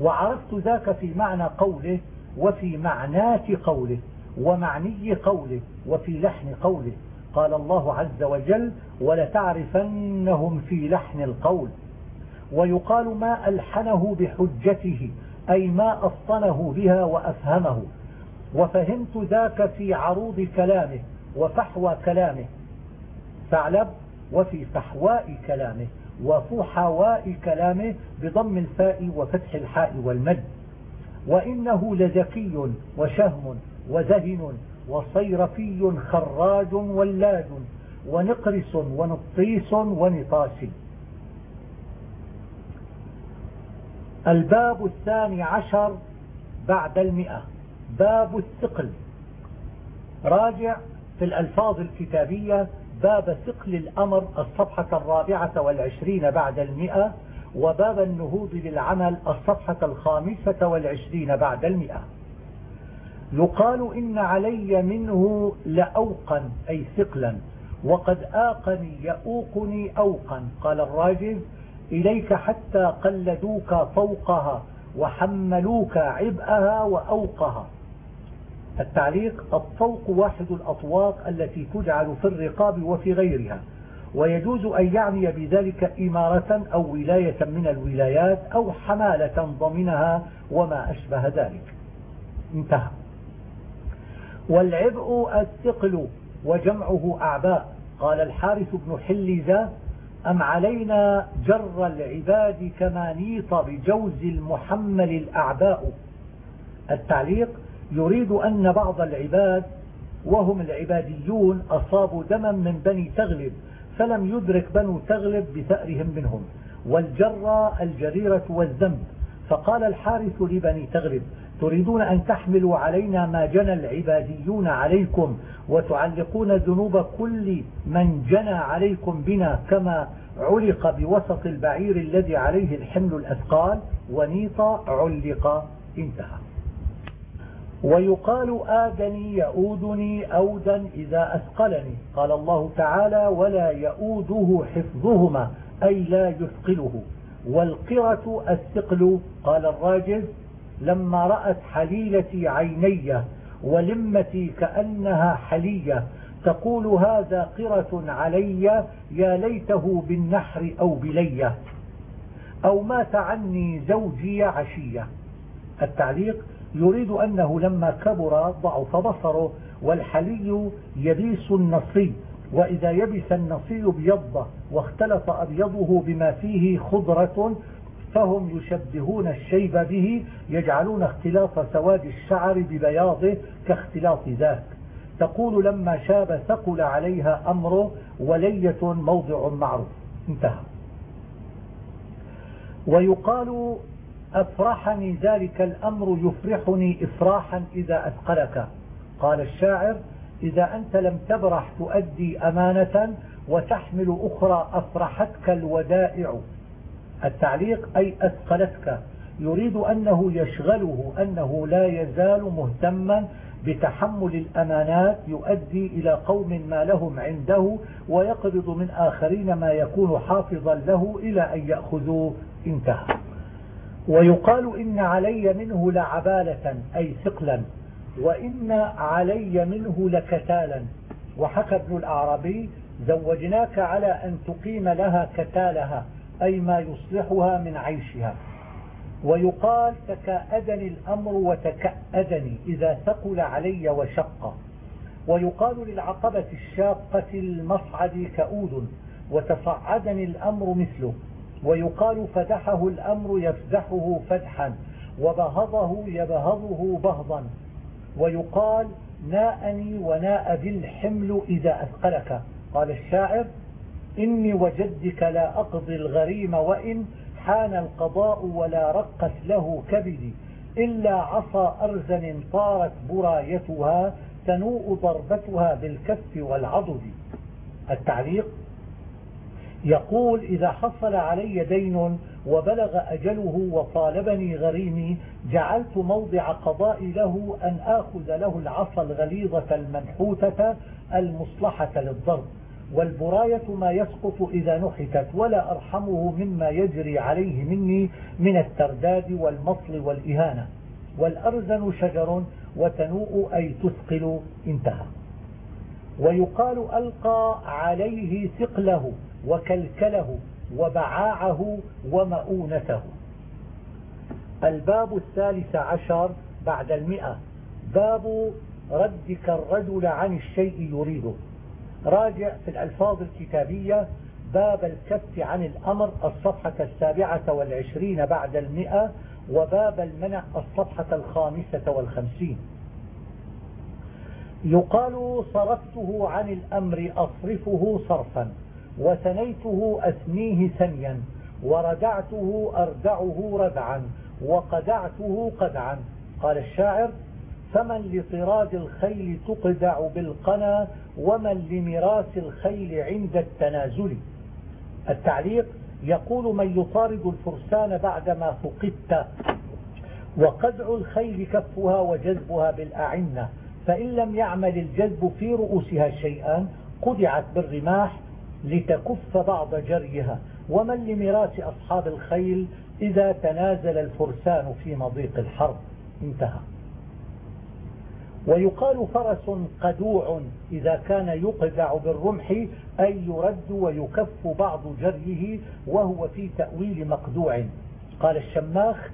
وعرفت ذاك في معنى قوله وفي معنات قوله ومعني قوله وفي لحن قوله. قال الله عز وجل ولتعرفنهم في لحن القول ويقال ما ألحنه بحجته أي ما أفطنه بها وأفهمه. وفهمت ذاك في عروض كلامه وفحوى كلامه فاعلب وفي فحواء كلامه وفحواء كلامه بضم الفاء وفتح الحاء والمد وإنه لذكي وشهم وذهن وصيرفي خراج ولاد ونقرس ونطيس ونطاس. الباب الثاني عشر بعد المئة. باب الثقل. راجع في الألفاظ الكتابية باب ثقل الأمر الصفحة الرابعة والعشرين بعد المئة. وباب النهوض للعمل الصفحة الخامسة والعشرين بعد المئة. يقال إن علي منه لأوقا أي ثقلا وقد آقني يؤوقني أوقا. قال الراجز إليك حتى قلدوك فوقها وحملوك عبئها وأوقها. التعليق الطوق واحد الأطواق التي تجعل في الرقاب وفي غيرها. ويجوز أن يعني بذلك إمارة أو ولاية من الولايات أو حمالة ضمنها وما أشبه ذلك. انتهى. والعبء الثقل وجمعه أعباء. قال الحارث بن حلزة أم علينا جر العباد كما نيط بجوز المحمل الأعباء؟ التعليق يريد أن بعض العباد وهم العباديون أصابوا دما من بني تغلب فلم يدرك بنو تغلب بثأرهم منهم والجرى الجريرة والذنب. فقال الحارث لبني تغلب تريدون أن تحملوا علينا ما جنى العباديون عليكم وتعلقون ذنوب كل من جنى عليكم بنا كما علق بوسط البعير الذي عليه الحمل الأثقال ونيط علق انتهى. ويقال آدني يؤودني أودا إذا أثقلني. قال الله تعالى ولا يؤوده حفظهما أي لا يثقله. والقرة الثقل قال الراجز لما رأت حليلتي عيني ولمتي كأنها حلية تقول هذا قرة علي يا ليته بالنحر أو بلية أو مات عني زوجي عشية. التعليق يريد أنه لما كبر ضعف بصره والحلي يبيس النصي وإذا يبس النصي بيضة واختلط أبيضه بما فيه خضرة فهم يشبهون الشيب به يجعلون اختلاط سواد الشعر ببياضه كاختلاط ذاك. تقول لما شاب ثقل عليها أمره ولية موضع معروف. انتهى. ويقال أفرحني ذلك الأمر يفرحني إفراحا إذا أثقلك. قال الشاعر إذا أنت لم تبرح تؤدي أمانة وتحمل أخرى أفرحتك الودائع. التعليق أي أثقلتك. يريد أنه يشغله أنه لا يزال مهتما بتحمل الأمانات يؤدي إلى قوم ما لهم عنده ويقبض من آخرين ما يكون حافظا له إلى أن يأخذوا انتهى. ويقال إن علي منه لعبالة أي ثقلا وإن علي منه لكتالا. وحكى ابن الأعرابي زوجناك على أن تقيم لها كتالها أي ما يصلحها من عيشها. ويقال تكأدني الأمر وتكأدني إذا ثقل علي وشق. ويقال للعقبة الشاقة المصعد كؤود وتصعدني الأمر مثله. ويقال فدحه الأمر يفدحه فدحا وبهضه يبهضه بهضا ويقال ناءني وناء بالحمل إذا أثقلك قال الشاعر إني وجدك لا أقضي الغريم وإن حان القضاء ولا رقت له كبدي إلا عصا أرزن طارت برايتها تنوء ضربتها بالكف والعضد التعليق يقول إذا حصل علي دين وبلغ أجله وطالبني غريمي جعلت موضع قضائي له أن آخذ له العصا الغليظة المنحوتة المصلحة للضرب. والبراية ما يسقط إذا نحتت ولا أرحمه مما يجري عليه مني من الترداد والمصل والإهانة. والأرزن شجر وتنوء أي تثقل انتهى. ويقال ألقى عليه ثقله. وكلكله وبعاعه ومؤونته. الباب الثالث عشر بعد المئة. باب ردك الرجل عن الشيء يريده. راجع في الألفاظ الكتابية. باب الكف عن الأمر الصفحة السابعة والعشرين بعد المئة. وباب المنع الصفحة الخامسة والخمسين. يقال صرفته عن الأمر أصرفه صرفا. وثنيته أثنيه ثنيا وردعته أردعه ردعا وقدعته قدعا. قال الشاعر فمن لطراد الخيل تقدع بالقنا ومن لمراس الخيل عند التنازل. التعليق يقول من يطارد الفرسان بعدما فقدت وقدع الخيل كفها وجذبها بالأعنة فإن لم يعمل الجذب في رؤوسها شيئا قدعت بالرماح لتكف بعض جريها. ومن لمراس أصحاب الخيل إذا تنازل الفرسان في مضيق الحرب. انتهى. ويقال فرس قدوع إذا كان يقدع بالرمح أي يرد ويكف بعض جريه وهو في تأويل مقدوع. قال الشماخ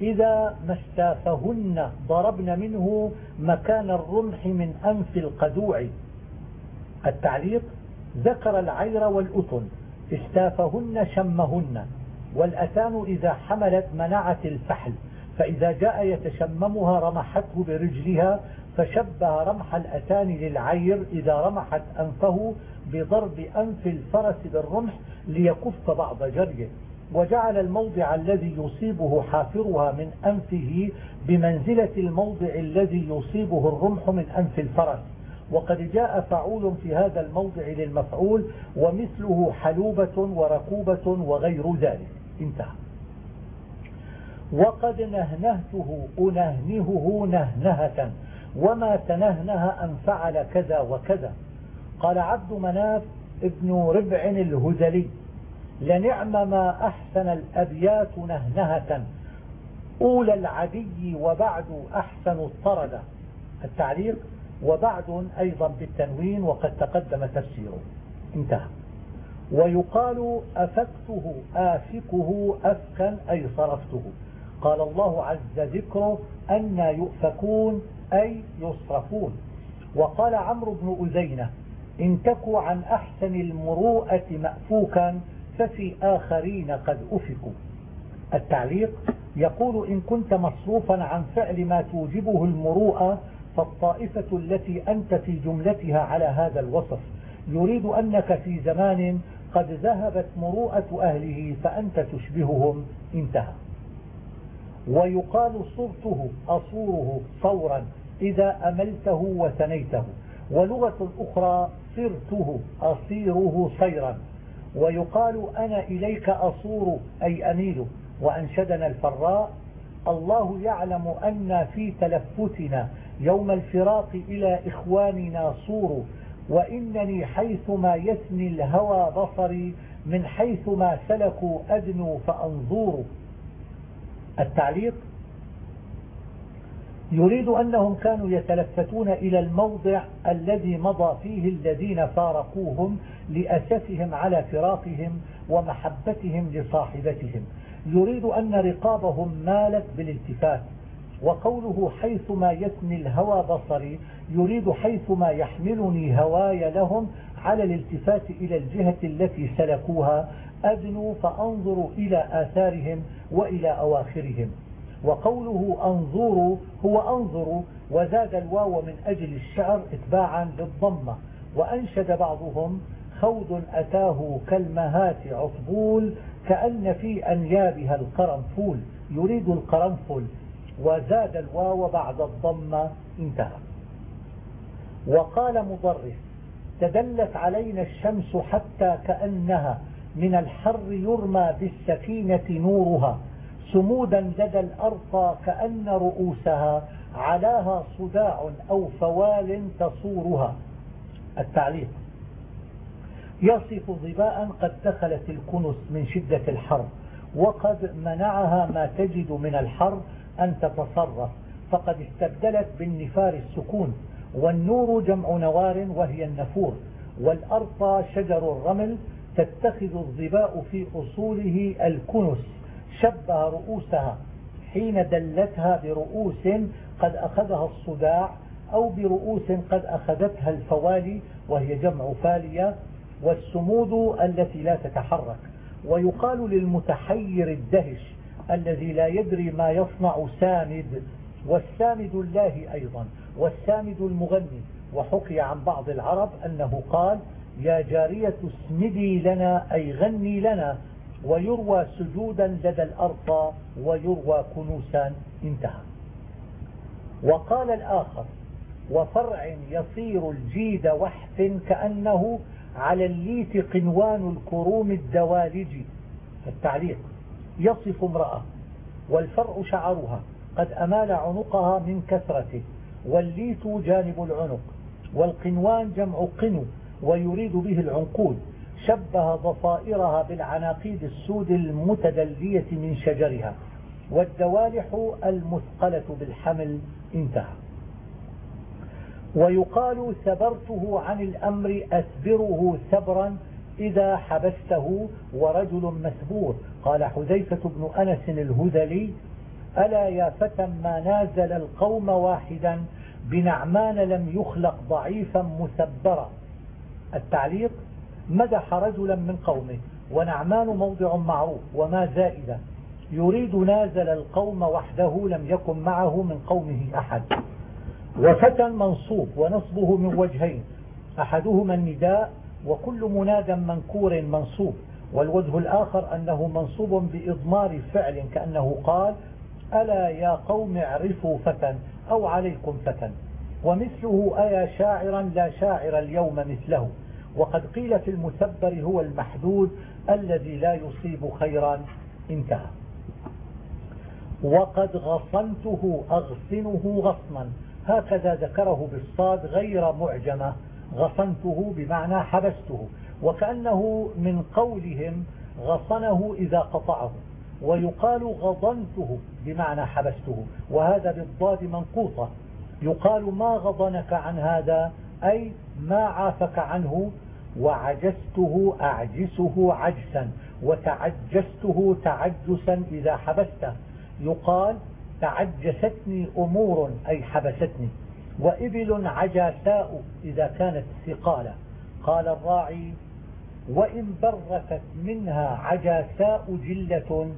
إذا ما استافهن ضربن منه مكان الرمح من أنف القدوع. التعليق ذكر العير والأتن استافهن شمهن. والأتان إذا حملت منعت الفحل فإذا جاء يتشممها رمحته برجلها فشبه رمح الأتان للعير إذا رمحت أنفه بضرب أنف الفرس بالرمح ليكف بعض جريه. وجعل الموضع الذي يصيبه حافرها من أنفه بمنزلة الموضع الذي يصيبه الرمح من أنف الفرس. وقد جاء فعول في هذا الموضع للمفعول ومثله حلوبة وركوبة وغير ذلك. انتهى. وقد نهنهته أنهنهه نهنهة وما تنهنه أن فعل كذا وكذا. قال عبد مناف ابن ربع الهذلي لنعم ما أحسن الأبيات نهنهة أولى العدي وبعد أحسن الطرد. التعليق؟ وبعد أيضا بالتنوين وقد تقدم تفسيره. انتهى. ويقال أفكته آفكه أفكا أي صرفته. قال الله عز ذكره أن يؤفكون أي يصرفون. وقال عمرو بن أزينة إن تكوا عن أحسن المروءة مأفوكا ففي آخرين قد أفكوا. التعليق يقول إن كنت مصروفا عن فعل ما توجبه المروءة فالطائفة التي أنت في جملتها على هذا الوصف يريد أنك في زمان قد ذهبت مروءة أهله فأنت تشبههم. انتهى. ويقال صرته أصوره صورا إذا أملته وثنيته. ولغة أخرى صرته أصيره صيرا. ويقال أنا إليك أصور أي أميل. وأنشدنا الفراء الله يعلم أن في تلفتنا يوم الفراق إلى إخواننا صور وإنني حيثما يثني الهوى بصري من حيث ما سلكوا أدنوا فأنظور التعليق يريد أنهم كانوا يتلفتون إلى الموضع الذي مضى فيه الذين فارقوهم لأسفهم على فراقهم ومحبتهم لصاحبتهم. يريد أن رقابهم مالت بالالتفات وقوله حيثما يثني الهوى بصري يريد حيثما يحملني هواي لهم على الالتفات إلى الجهة التي سلكوها أدنوا فأنظروا إلى آثارهم وإلى أواخرهم. وقوله أنظروا هو أنظروا وزاد الواو من أجل الشعر اتباعا للضمة. وأنشد بعضهم خود أتاه كالمهات عصبول كأن في أنيابها القرنفول يريد القرنفل وزاد الواو بعد الضمة انتهى. وقال مضرس تدلت علينا الشمس حتى كأنها من الحر يرمى بالسكينة نورها سمودا لدى الأرقى كأن رؤوسها علاها صداع أو فوال تصورها التعليق. يصف ظباء قد دخلت الكنس من شدة الحر وقد منعها ما تجد من الحر أن تتصرف فقد استبدلت بالنفار السكون والنور جمع نوار وهي النفور والأرقى شجر الرمل تتخذ الظباء في أصوله الكنس شبه رؤوسها حين دلتها برؤوس قد أخذها الصداع أو برؤوس قد أخذتها الفوالي وهي جمع فالية والسمود التي لا تتحرك. ويقال للمتحير الدهش الذي لا يدري ما يصنع ساند والسامد الله أيضا والسامد المغني. وحكي عن بعض العرب أنه قال يا جارية اسمدي لنا أي غني لنا ويروى سجودا لدى الأرض ويروى كنوسا. انتهى. وقال الآخر وفرع يصير الجيد وحف كأنه على الليت قنوان الكروم الدوالج. التعليق يصف امرأة والفرع شعرها قد أمال عنقها من كثرته. والليت جانب العنق والقنوان جمع قنو ويريد به العنقود. شبه ضفائرها بالعناقيد السود المتدلية من شجرها. والدوالح المثقلة بالحمل انتهى. ويقال سبرته عن الأمر أسبره سبرا إذا حبسته ورجل مسبور. قال حذيفة بن أنس الهذلي ألا يا فتى ما نازل القوم واحدا بنعمان لم يخلق ضعيفا مسبرا. التعليق مدح رجلا من قومه ونعمان موضع معروف وما زائدة. يريد نازل القوم وحده لم يكن معه من قومه أحد. وفتى منصوب ونصبه من وجهين أحدهما النداء وكل مناد منكور منصوب والوجه الآخر أنه منصوب بإضمار فعل كأنه قال ألا يا قوم اعرفوا فتى أو عليكم فتى ومثله أيا شاعرا لا شاعر اليوم مثله وقد قيل في المسبر هو المحدود الذي لا يصيب خيرا انتهى. وقد غصنته أغصنه غصنا هكذا ذكره بالصاد غير معجمة غصنته بمعنى حبسته وكأنه من قولهم غصنه إذا قطعه ويقال غضنته بمعنى حبسته وهذا بالضاد منقوطة يقال ما غضنك عن هذا أي ما عافك عنه وعجزته أعجسه عجسا وتعجزته تعجسا إذا حبسته يقال تعجستني أمور أي حبستني. وإبل عجاساء إذا كانت ثقالة قال الراعي وإن بركت منها عجاساء جلة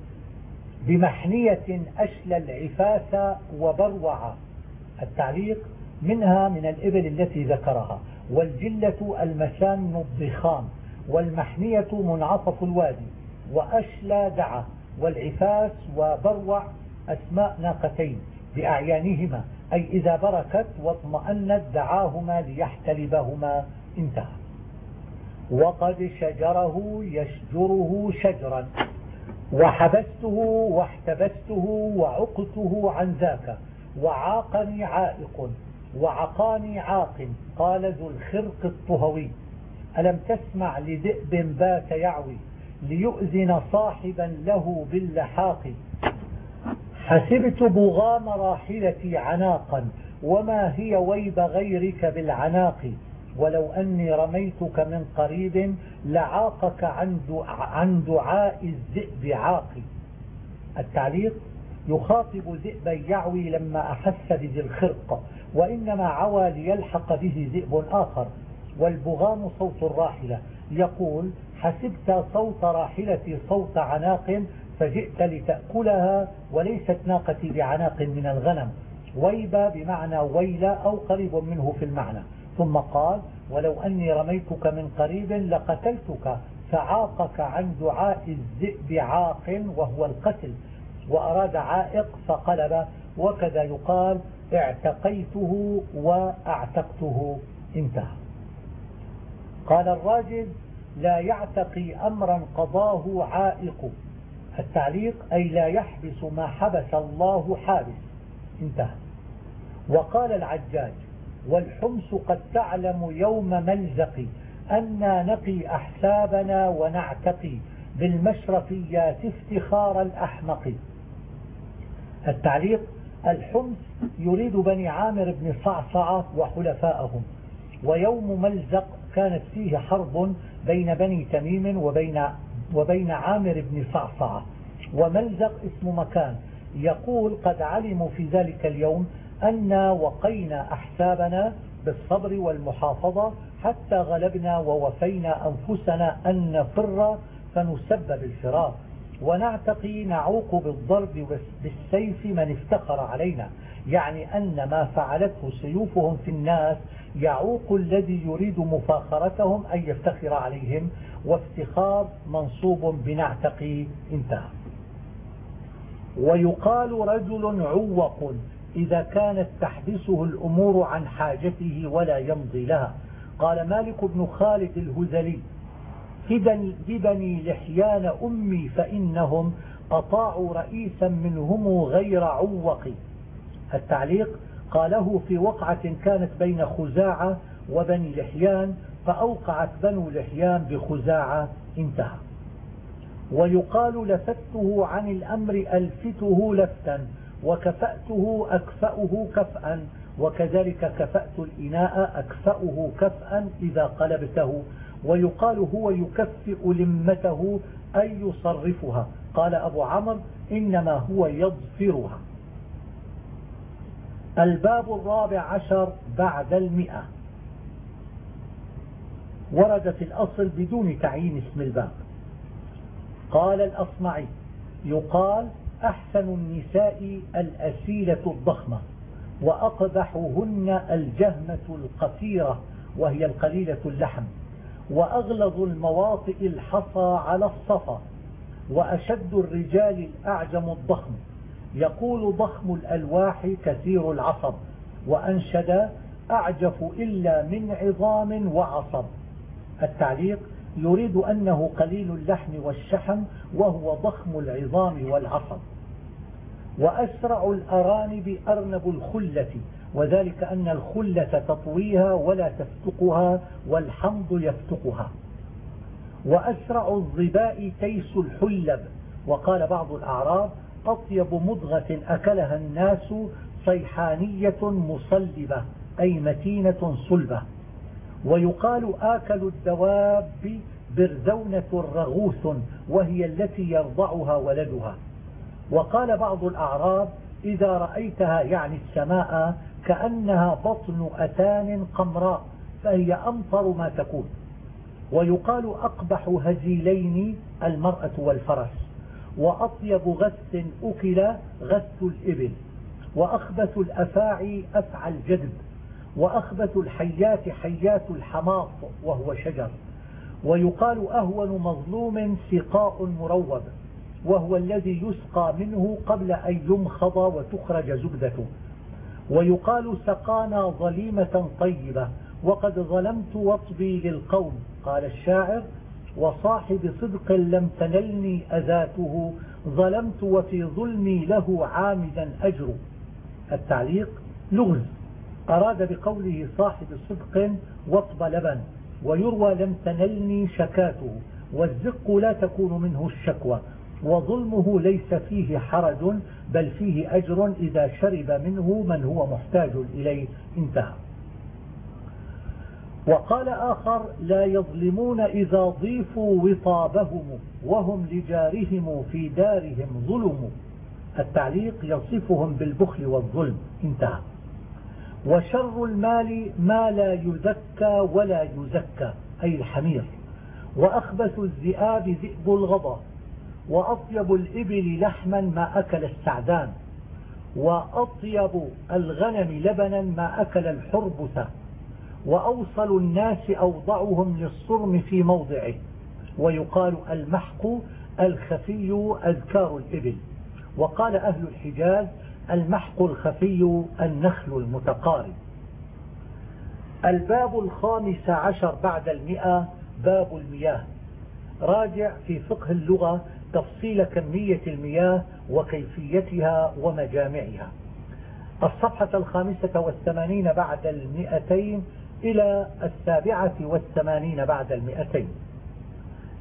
بمحنية أشلى العفاس وبروع. التعليق منها من الإبل التي ذكرها. والجلة المسان الضخام. والمحنية منعطف الوادي. وأشلى دعا. والعفاس وبروع أسماء ناقتين بأعيانهما أي إذا بركت واطمأنت دعاهما ليحتلبهما انتهى. وقد شجره يشجره شجرا وحبسته واحتبسته وعقته عن ذاك وعاقني عائق وعقاني عاق قال ذو الخرق الطهوي. ألم تسمع لذئب بات يعوي ليؤذن صاحبا له باللحاق حسبت بغام راحلتي عناقا وما هي ويب غيرك بالعناق؟ ولو أني رميتك من قريب لعاقك عن دعاء الذئب عاقي. التعليق يخاطب ذئبا يعوي لما أحس بذي الخرق وإنما عوى ليلحق به ذئب آخر. والبغام صوت الراحلة. يقول حسبت صوت راحلتي صوت عناق فجئت لتأكلها وليست ناقتي بعناق من الغنم. ويبا بمعنى ويلا أو قريب منه في المعنى. ثم قال ولو أني رميتك من قريب لقتلتك فعاقك عن دعاء الذئب عاق وهو القتل. وأراد عائق فقلب. وكذا يقال اعتقيته وأعتقته. انتهى. قال الراجل لا يعتقي أمرا قضاه عائق التعليق أي لا يحبس ما حبس الله حابس. انتهى. وقال العجاج والحمس قد تعلم يوم ملزق أنا نقي أحسابنا ونعتقي بالمشرفيات افتخار الأحمق. التعليق الحمس يريد بني عامر بن صعصعة وحلفائهم ويوم ملزق كانت فيه حرب بين بني تميم وبين, وبين عامر بن صعصعة. وملزق اسم مكان. يقول قد علموا في ذلك اليوم أن وقينا أحسابنا بالصبر والمحافظة حتى غلبنا ووفينا أنفسنا أن نفر فنسبب الفرار ونعتقي نعوق بالضرب بالسيف من افتخر علينا. يعني أن ما فعلته سيوفهم في الناس يعوق الذي يريد مفاخرتهم أن يفتخر عليهم. وافتخار منصوب بنعتق انتهى. ويقال رجل عوق إذا كانت تحبسه الأمور عن حاجته ولا يمضي لها. قال مالك بن خالد الهذلي في بني لحيان أمي فإنهم أطاعوا رئيسا منهم غير عوق. التعليق قاله في وقعة كانت بين خزاعة وبني لحيان فأوقعت بنو لحيان بخزاعة انتهى. ويقال لفته عن الأمر ألفته لفتا وكفأته أكفأه كفأا وكذلك كفأت الإناء أكفأه كفأا إذا قلبته. ويقال هو يكفئ لمته أي يصرفها. قال أبو عمرو إنما هو يضفرها الباب الرابع عشر بعد المئة. ورد في الأصل بدون تعيين اسم الباب. قال الأصمعي يقال أحسن النساء الأسيلة الضخمة وأقبحهن الجهمة القصيرة وهي القليلة اللحم وأغلظ المواطئ الحصى على الصفا وأشد الرجال الأعجم الضخم. يقول ضخم الألواح كثير العصب وأنشد أعجف إلا من عظام وعصب. التعليق يريد أنه قليل اللحم والشحم وهو ضخم العظام والعصب. وأسرع الأرانب أرنب الخلة وذلك أن الخلة تطويها ولا تفتقها والحمض يفتقها. وأسرع الظباء تيس الحلب وقال بعض الأعراب أطيب مضغة أكلها الناس صيحانية مصلبة أي متينة صلبة. ويقال آكل الدواب برزونة رغوث وهي التي يرضعها ولدها. وقال بعض الأعراب إذا رأيتها يعني السماء كأنها بطن أتان قمراء فهي أمطر ما تكون. ويقال أقبح هزيلين المرأة والفرس. وأطيب غث أكل غث الإبل. وأخبث الأفاعي أفعى الجدب. وأخبث الحيات حيات الحماط وهو شجر. ويقال أهون مظلوم سقاء مروب وهو الذي يسقى منه قبل أن يمخض وتخرج زبدته. ويقال سقانا ظليمة طيبة وقد ظلمت وطبي للقوم قال الشاعر. وصاحب صدق لم تنلني أذاته ظلمت وفي ظلمي له عامدا أجر. التعليق لغز. أراد بقوله صاحب صدق وطب لبن ويروى لم تنلني شكاته والزق لا تكون منه الشكوى وظلمه ليس فيه حرج بل فيه أجر إذا شرب منه من هو محتاج إليه. انتهى. وقال آخر لا يظلمون إذا ضيفوا وطابهم وهم لجارهم في دارهم ظلم. التعليق يصفهم بالبخل والظلم. انتهى. وشر المال ما لا يزكى ولا يزكى أي الحمير. وأخبث الذئاب ذئب الغضا وأطيب الإبل لحما ما أكل السعدان وأطيب الغنم لبنا ما أكل الحربث وأوصل الناس أوضعهم للصرم في موضعه ويقال المحق الخفي أذكار الإبل. وقال أهل الحجاز المحق الخفي النخل المتقارب. الباب الخامس عشر بعد المئة باب المياه. راجع في فقه اللغة تفصيل كمية المياه وكيفيتها ومجامعها. الصفحة الخامسة والثمانين بعد المئتين إلى السابعة والثمانين بعد المئتين.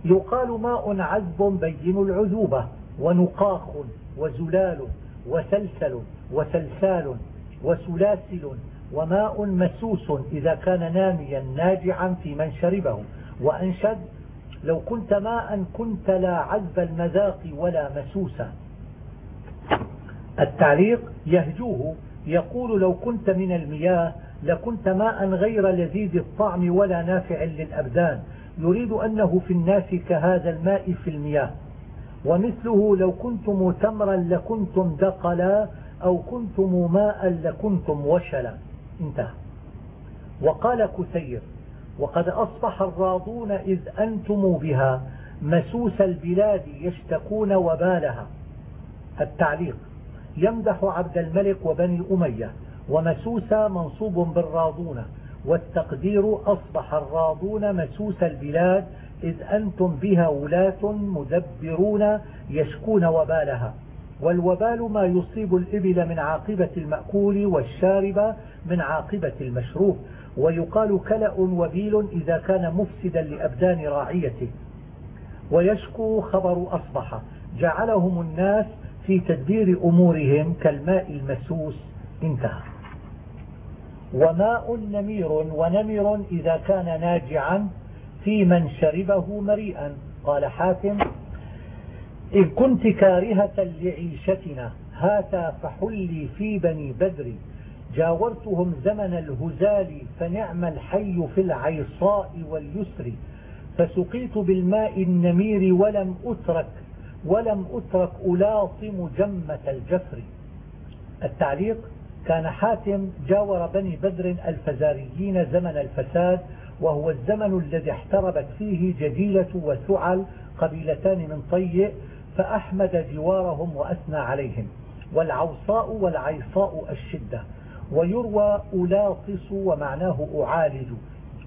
يقال ماء عذب بين العذوبة ونقاخ وزلال. وسلسل وسلسال وسلاسل وماء مسوس إذا كان ناميا ناجعا في من شربه. وأنشد لو كنت ماء كنت لا عذب المذاق ولا مسوسا التعليق يهجوه يقول لو كنت من المياه لكنت ماء غير لذيذ الطعم ولا نافع للأبدان. يريد أنه في الناس كهذا الماء في المياه. ومثله لو كنتم تمرا لكنتم دقلا أو كنتم ماء لكنتم وشلا. انتهى. وقال كثير وقد أصبح الراضون إذ أنتم بها مسوس البلاد يشتكون وبالها. التعليق يمدح عبد الملك وبني أمية ومسوس منصوب بالراضون والتقدير أصبح الراضون مسوس البلاد إذ أنتم بها ولاة مدبرون يشكون وبالها. والوبال ما يصيب الإبل من عاقبة المأكول والشارب من عاقبة المشروب. ويقال كلأ وبيل إذا كان مفسدا لأبدان راعيته. ويشكو خبر أصبح. جعلهم الناس في تدبير أمورهم كالماء المسوس. انتهى. وماء نمير ونمر إذا كان ناجعا في من شربه مريئا. قال حاتم إن كنت كارهة لعيشتنا هاتا فحلي في بني بدر. جاورتهم زمن الهزال فنعم الحي في العيصاء واليسر. فسقيت بالماء النمير ولم أترك ولم أترك ألاطم جمة الجفر. التعليق كان حاتم جاور بني بدر الفزاريين زمن الفساد وهو الزمن الذي احتربت فيه جديلة وثعل قبيلتان من طيء فأحمد جوارهم وأثنى عليهم. والعوصاء والعيصاء الشدة. ويروى ألاطس ومعناه أعالج.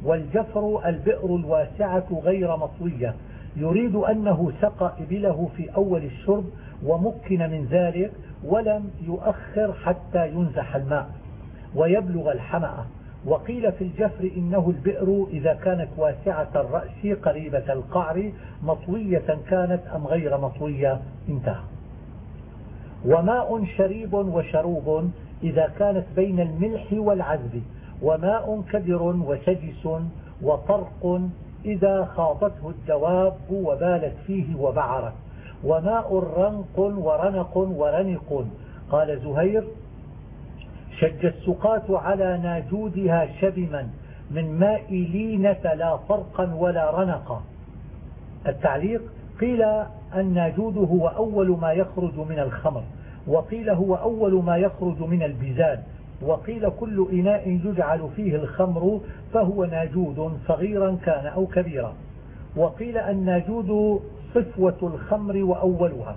والجفر البئر الواسعة غير مطوية. يريد أنه سقى إبله في أول الشرب ومكن من ذلك ولم يؤخر حتى ينزح الماء. ويبلغ الحمأة وقيل في الجفر إنه البئر إذا كانت واسعة الرأس قريبة القعر مطوية كانت أم غير مطوية؟ انتهى. وماء شريب وشروب إذا كانت بين الملح والعذب وماء كدر وسجس وطرق إذا خاضته الدواب وبالت فيه وبعرت وماء رنق ورنق ورنق. قال زهير شج السقاة على ناجودها شبما من ماء لينة لا فرقا ولا رنقا. التعليق قيل الناجود هو أول ما يخرج من الخمر وقيل هو أول ما يخرج من البزاد وقيل كل إناء يجعل فيه الخمر فهو ناجود صغيرا كان أو كبيرا. وقيل الناجود صفوة الخمر وأولها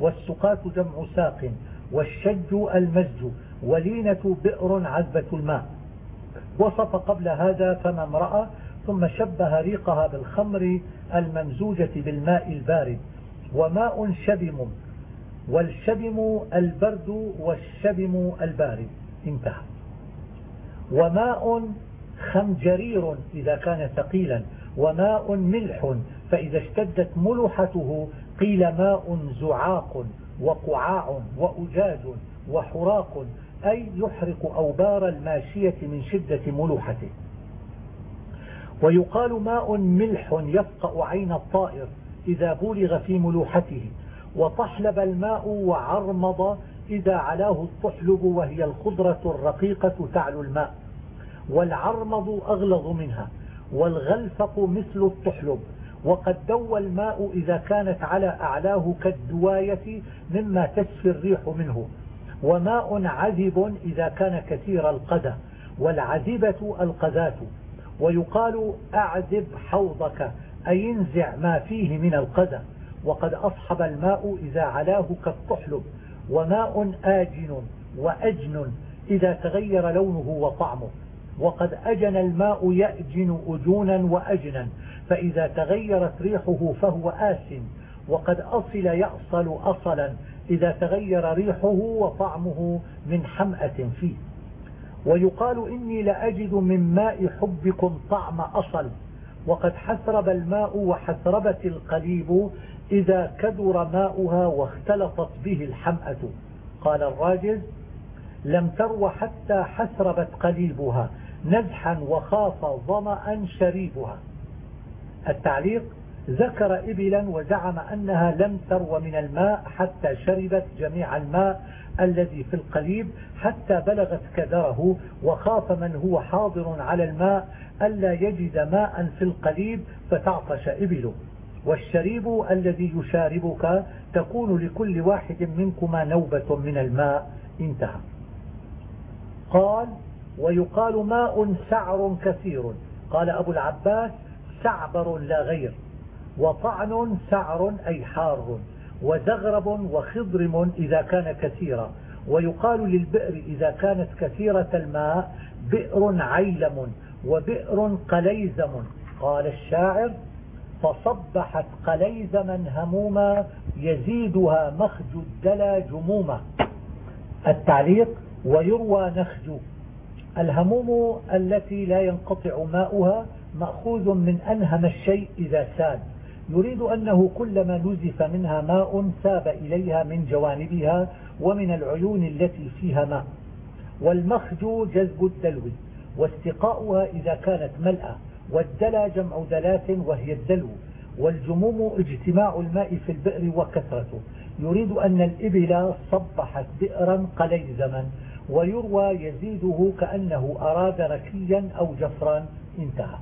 والسقاة جمع ساق والشج المزج ولينة بئر عذبة الماء. وصف قبل هذا فما امرأة ثم شبه ريقها بالخمر الممزوجة بالماء البارد. وماء شبم والشبم البرد والشبم البارد. انتهى. وماء خمجرير إذا كان ثقيلا. وماء ملح فإذا اشتدت ملحته قيل ماء زعاق وقعاع وأجاج وحراق أي يحرق أوبار الماشية من شدة ملوحته. ويقال ماء ملح يفقأ عين الطائر إذا بولغ في ملوحته وطحلب الماء وعرمض إذا علاه الطحلب وهي الخضرة الرقيقة تعلو الماء. والعرمض أغلظ منها والغلفق مثل الطحلب. وقد دوى الماء إذا كانت على أعلاه كالدواية مما تسفي الريح منه. وماء عذب إذا كان كثير القدى والعذبة القذاة ويقال أعذب حوضك أي انزع ما فيه من القدى وقد أصحب الماء إذا علاه كالطحلب. وماء آجن وأجن إذا تغير لونه وطعمه. وقد أجن الماء يأجن أجونا وأجنا فإذا تغيرت ريحه فهو آس وقد أصل يأصل أصلا إذا تغير ريحه وطعمه من حمأة فيه. ويقال إني لأجد من ماء حبكم طعم أصل وقد حسرب الماء وحسربت القليب إذا كدر ماؤها واختلطت به الحمأة. قال الراجز لم ترو حتى حسربت قليبها نزحا وخاف ظمأ شريبها. التعليق ذكر إبلا وزعم أنها لم ترو من الماء حتى شربت جميع الماء الذي في القليب حتى بلغت كدره وخاف من هو حاضر على الماء ألا يجد ماء في القليب فتعطش إبله. والشريب الذي يشاربك تكون لكل واحد منكما نوبة من الماء. انتهى. قال ويقال ماء سعر كثير. قال أبو العباس سعبر لا غير. وطعن سعر أي حار وزغرب وخضرم إذا كان كثيرا. ويقال للبئر إذا كانت كثيرة الماء بئر عيلم وبئر قليزم. قال الشاعر فصبحت قليزما هموما يزيدها مخج الدلا جموما. التعليق ويروى نخج. الهموم التي لا ينقطع ماؤها مأخوذ من أنهم الشيء إذا ساد. يريد أنه كلما نزف منها ماء ساب إليها من جوانبها ومن العيون التي فيها ماء. والمخج جذب الدلو واستقاؤها إذا كانت ملأة والدلى جمع دلات وهي الدلو والجموم اجتماع الماء في البئر وكثرته. يريد أن الإبل صبحت بئرا قليزما ويروى يزيده كأنه أراد ركيا أو جفرا انتهى.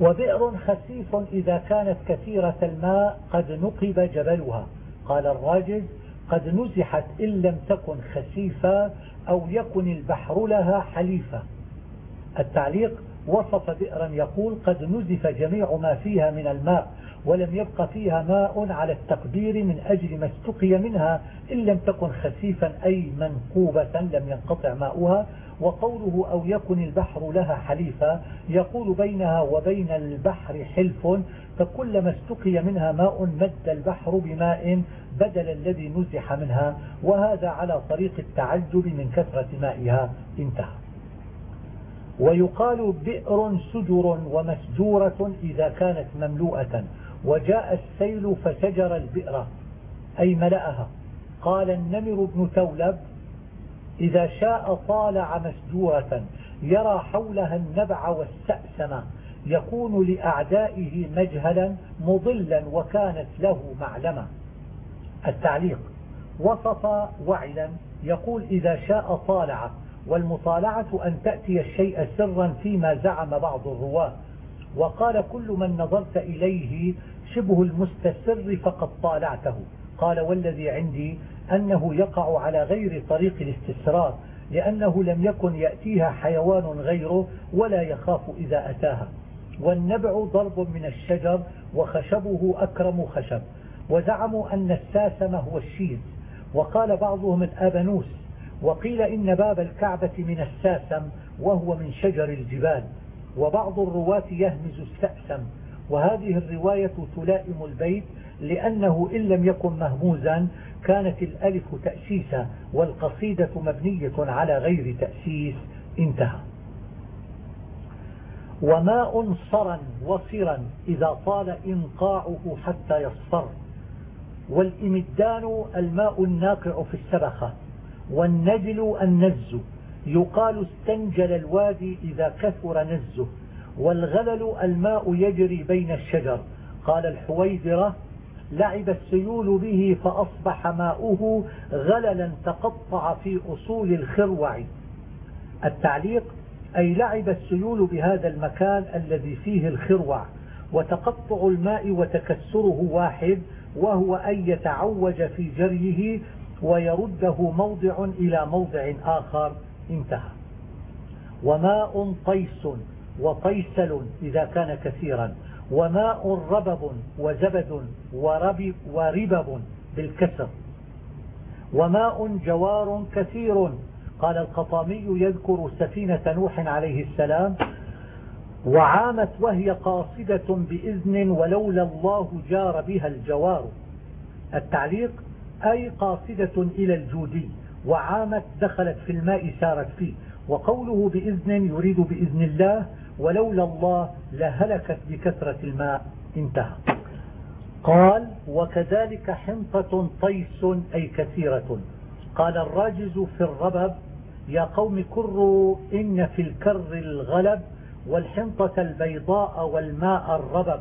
وبئر خسيف إذا كانت كثيرة الماء قد نقب جبلها. قال الراجز قد نزحت إن لم تكن خسيفة أو يكن البحر لها حليفة. التعليق وصف بئرا يقول قد نزف جميع ما فيها من الماء ولم يبق فيها ماء على التقدير من أجل ما استقي منها إن لم تكن خسيفا أي منقوبة لم ينقطع ماؤها. وقوله أو يكن البحر لها حليفا يقول بينها وبين البحر حلف فكلما استقي منها ماء مد البحر بماء بدل الذي نزح منها وهذا على طريق التعجب من كثرة مائها. انتهى. ويقال بئر سجر ومسجورة إذا كانت مملوءة وجاء السيل فسجر البئر أي ملأها. قال النمر بن ثولب إذا شاء طالع مسجورة يرى حولها النبع والسأسم يكون لأعدائه مجهلا مضلا وكانت له معلمة. التعليق وصف وعلا يقول إذا شاء طالع والمطالعة أن تأتي الشيء سرا فيما زعم بعض الرواة. وقال كل من نظرت إليه شبه المستسر فقد طالعته. قال والذي عندي أنه يقع على غير طريق الاستسرار لأنه لم يكن يأتيها حيوان غيره ولا يخاف إذا أتاها. والنبع ضرب من الشجر وخشبه أكرم خشب وزعموا أن الساسم هو الشيز وقال بعضهم الآبنوس وقيل إن باب الكعبة من الساسم وهو من شجر الجبال. وبعض الرواة يهمز السأسم وهذه الرواية تلائم البيت لأنه إن لم يكن مهموزا كانت الألف تأسيسا والقصيدة مبنية على غير تأسيس. انتهى. وماء صرا وصرا إذا طال إنقاعه حتى يصفر. والإمدان الماء الناقع في السبخة. والنجل النز. يقال استنجل الوادي إذا كثر نزه. والغلل الماء يجري بين الشجر. قال الحويدرة لعب السيول به فأصبح ماؤه غللا تقطع في أصول الخروع. التعليق أي لعب السيول بهذا المكان الذي فيه الخروع وتقطع الماء وتكسره واحد وهو أن يتعوج في جريه ويرده موضع إلى موضع آخر. انتهى. وماء طيس وطيسل إذا كان كثيرا وماء ربب وزبد وربب, وربب بالكسر وماء جوار كثير. قال القطامي يذكر سفينة نوح عليه السلام وعامت وهي قاصدة بإذن ولولا الله جار بها الجوار. التعليق أي قاصدة إلى الجودي وعامت دخلت في الماء سارت فيه. وقوله بإذن يريد بإذن الله ولولا الله لهلكت بكثرة الماء انتهى. قال وكذلك حنطة طيس أي كثيرة. قال الراجز في الربب يا قوم كروا إن في الكر الغلب والحنطة البيضاء والماء الربب.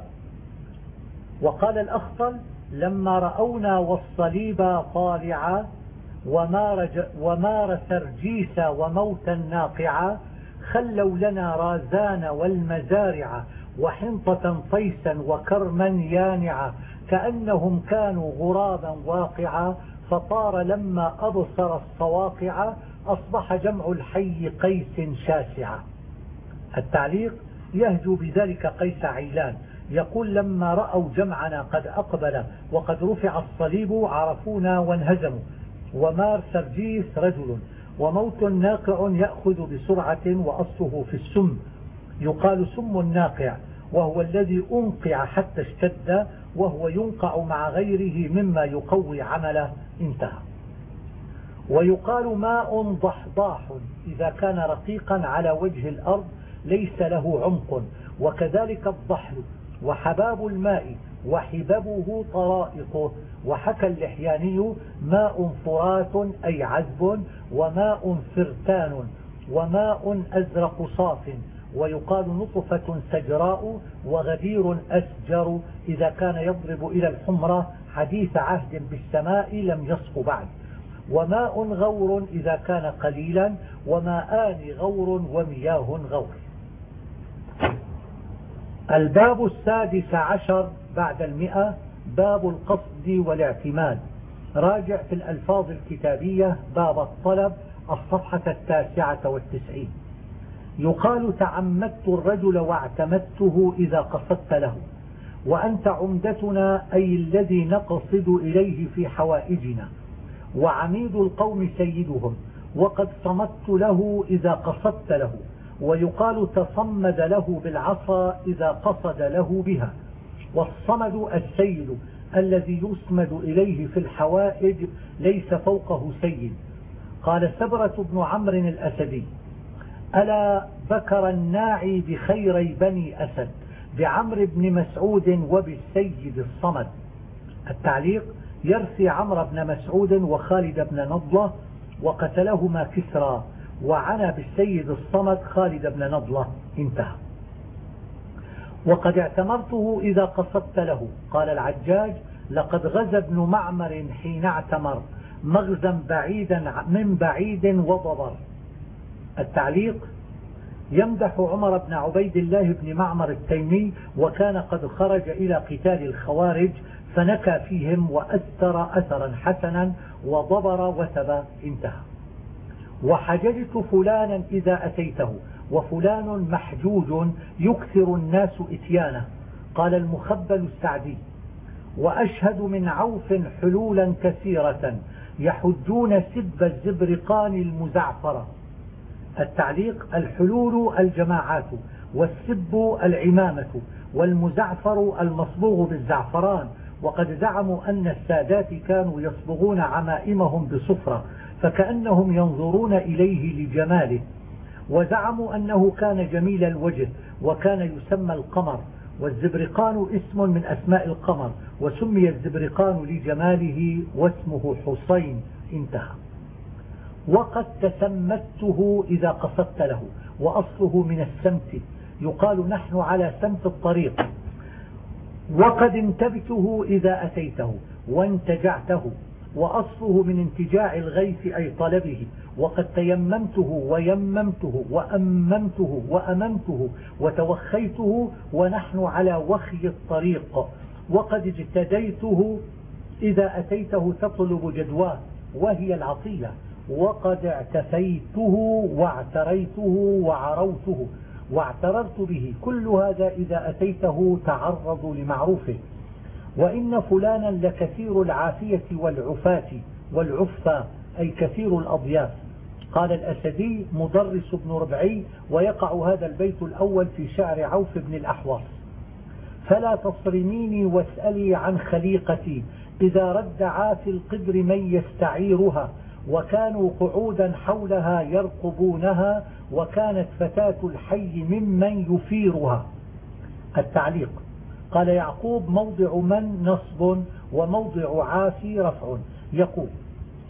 وقال الأخطل لما رأونا والصليب طالعا ومار سرجيس وموتا ناقعا خلوا لنا رازان والمزارع وحنطة طيسا وكرما يانعا كأنهم كانوا غرابا واقعا فطار لما أبصر الصواقع أصبح جمع الحي قيس شاسعة التعليق يهجو بذلك قيس عيلان. يقول لما رأوا جمعنا قد أقبل وقد رفع الصليب عرفونا وانهزموا. ومار سرجيس رجل. وموت ناقع يأخذ بسرعة وأصله في السم. يقال سم الناقع وهو الذي أنقع حتى اشتد وهو ينقع مع غيره مما يقوي عمله. انتهى. ويقال ماء ضحضاح إذا كان رقيقا على وجه الأرض ليس له عمق. وكذلك الضحل وحباب الماء وحببه طرائقه. وحكى اللحياني ماء فرات أي عذب وماء فرتان وماء أزرق صاف ويقال نطفة سجراء وغدير أسجر إذا كان يضرب إلى الحمرة حديث عهد بالسماء لم يصف بعد. وماء غور إذا كان قليلا وماءان غور ومياه غور. الباب السادس عشر بعد المئة باب القصد والاعتماد. راجع في الألفاظ الكتابية باب الطلب الصفحة التاسعة والتسعين. يقال تعمدت الرجل واعتمدته إذا قصدت له وأنت عمدتنا أي الذي نقصد إليه في حوائجنا. وعميد القوم سيدهم وقد صمت له إذا قصدت له ويقال تصمد له بالعصا إذا قصد له بها. والصمد السيد الذي يصمد إليه في الحوائج ليس فوقه سيد قال سبرة بن عمرو الأسدي ألا بكر الناعي بخيري بني أسد بعمر بن مسعود وبالسيد الصمد. التعليق يرثي عمرو بن مسعود وخالد بن نضلة وقتلهما كسرى وعنى بالسيد الصمد خالد بن نضلة. انتهى. وقد اعتمرته إذا قصدت له. قال العجاج لقد غزا ابن معمر حين اعتمر مغزا بعيدا من بعيد وضبر. التعليق يمدح عمر بن عبيد الله بن معمر التيمي وكان قد خرج إلى قتال الخوارج فنكى فيهم وأثر أثرا حسنا وضبر وثب انتهى. وحججت فلانا إذا أتيته. وفلان محجوج يكثر الناس إتيانه. قال المخبل السعدي وأشهد من عوف حلولا كثيرة يحجون سب الزبرقان المزعفرة. التعليق الحلول الجماعات والسب العمامة والمزعفر المصبوغ بالزعفران. وقد زعموا أن السادات كانوا يصبغون عمائمهم بصفرة فكأنهم ينظرون إليه لجماله. وزعموا أنه كان جميل الوجه وكان يسمى القمر والزبرقان اسم من أسماء القمر وسمي الزبرقان لجماله واسمه حسين انتهى وقد تسمته إذا قصدت له وأصله من السمت يقال نحن على سمت الطريق. وقد انتبته إذا أتيته وانتجعته. وأصله من انتجاع الغيث أي طلبه. وقد تيممته ويممته وأممته وأممته وتوخيته ونحن على وخي الطريق. وقد اجتديته إذا أتيته تطلب جدواه وهي العطية وقد اعتفيته واعتريته وعروته. واعتررت به. كل هذا إذا أتيته تعرض لمعروفه. وإن فلانا لكثير العافية والعفاة والعفة أي كثير الأضياف. قال الأسدي مدرس بن ربعي ويقع هذا البيت الأول في شعر عوف بن الأحوص فلا تصرميني واسألي عن خليقتي إذا رد عافي القدر من يستعيرها وكانوا قعودا حولها يرقبونها وكانت فتاة الحي ممن يفيرها. التعليق. قال يعقوب موضع من نصب وموضع عافي رفع. يقول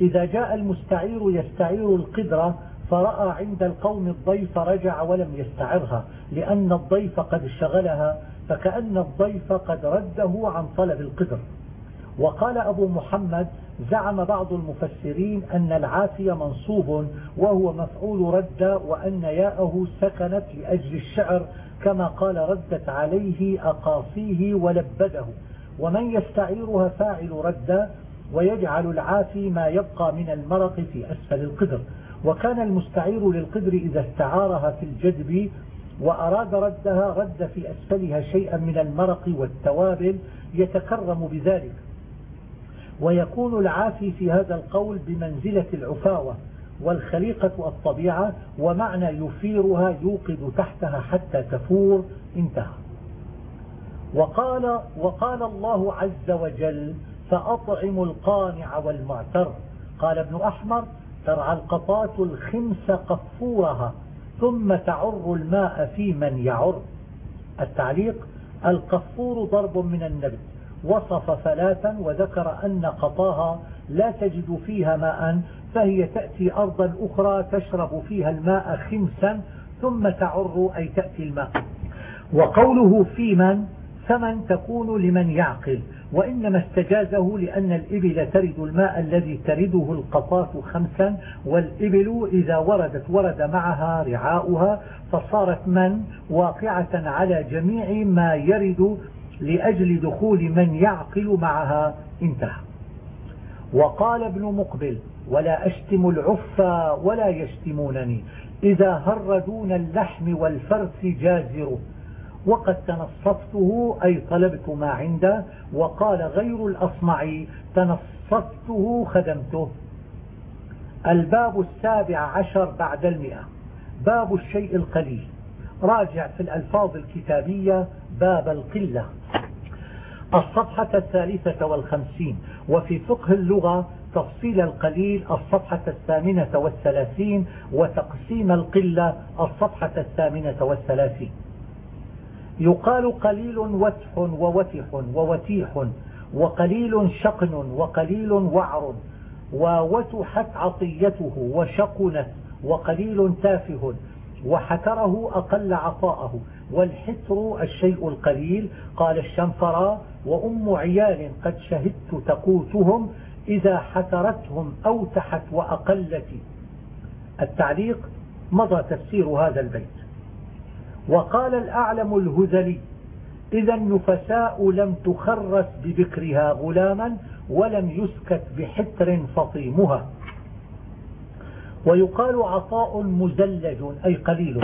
إذا جاء المستعير يستعير القدرة فرأى عند القوم الضيف رجع ولم يستعرها لأن الضيف قد شغلها فكأن الضيف قد رده عن طلب القدر. وقال أبو محمد زعم بعض المفسرين أن العافية منصوب وهو مفعول رد وأن ياءه سكنت لأجل الشعر كما قال ردت عليه أقاصيه ولبده ومن يستعيرها فاعل رد ويجعل العافي ما يبقى من المرق في أسفل القدر. وكان المستعير للقدر إذا استعارها في الجدب وأراد ردها رد في أسفلها شيئا من المرق والتوابل يتكرم بذلك. ويكون العافي في هذا القول بمنزلة العفاوة. والخليقة الطبيعة ومعنى يفيرها يوقد تحتها حتى تفور انتهى. وقال, وقال الله عز وجل فأطعموا القانع والمعتر. قال ابن أحمر ترعى القطاة الخمس قفورها ثم تعر الماء في من يعر. التعليق القفور ضرب من النبت. وصف ثلاثا وذكر أن قطاها لا تجد فيها ماء فهي تأتي أرضا أخرى تشرب فيها الماء خمسا ثم تعر أي تأتي الماء. وقوله في من؟ ثمن تكون لمن يعقل. وإنما استجازه لأن الإبل ترد الماء الذي ترده القطاة خمسا والإبل إذا وردت ورد معها رعاؤها فصارت من؟ واقعة على جميع ما يرد لأجل دخول من يعقل معها. انتهى. وقال ابن مقبل ولا أشتم العفا ولا يشتمونني. إذا هر دون اللحم والفرس جازره وقد تنصفته أي طلبت ما عنده وقال غير الأصمعي تنصفته خدمته. الباب السابع عشر بعد المئة. باب الشيء القليل. راجع في الألفاظ الكتابية باب القلة. الصفحة الثالثة والخمسين. وفي فقه اللغة تفصيل القليل الصفحة الثامنة والثلاثين وتقسيم القلة الصفحة الثامنة والثلاثين. يقال قليل وتح ووتح ووتيح وقليل شقن وقليل وعر ووتحت عطيته وشقنت وقليل تافه وحتره أقل عطاءه والحتر الشيء القليل. قال الشنفرا وأم عيال قد شهدت تقوتهم إذا حترتهم أوتحت وأقلت. التعليق مضى تفسير هذا البيت. وقال الأعلم الهذلي إذا النفساء لم تخرس بذكرها غلاما ولم يسكت بحتر فطيمها. ويقال عطاء مزلج أي قليل.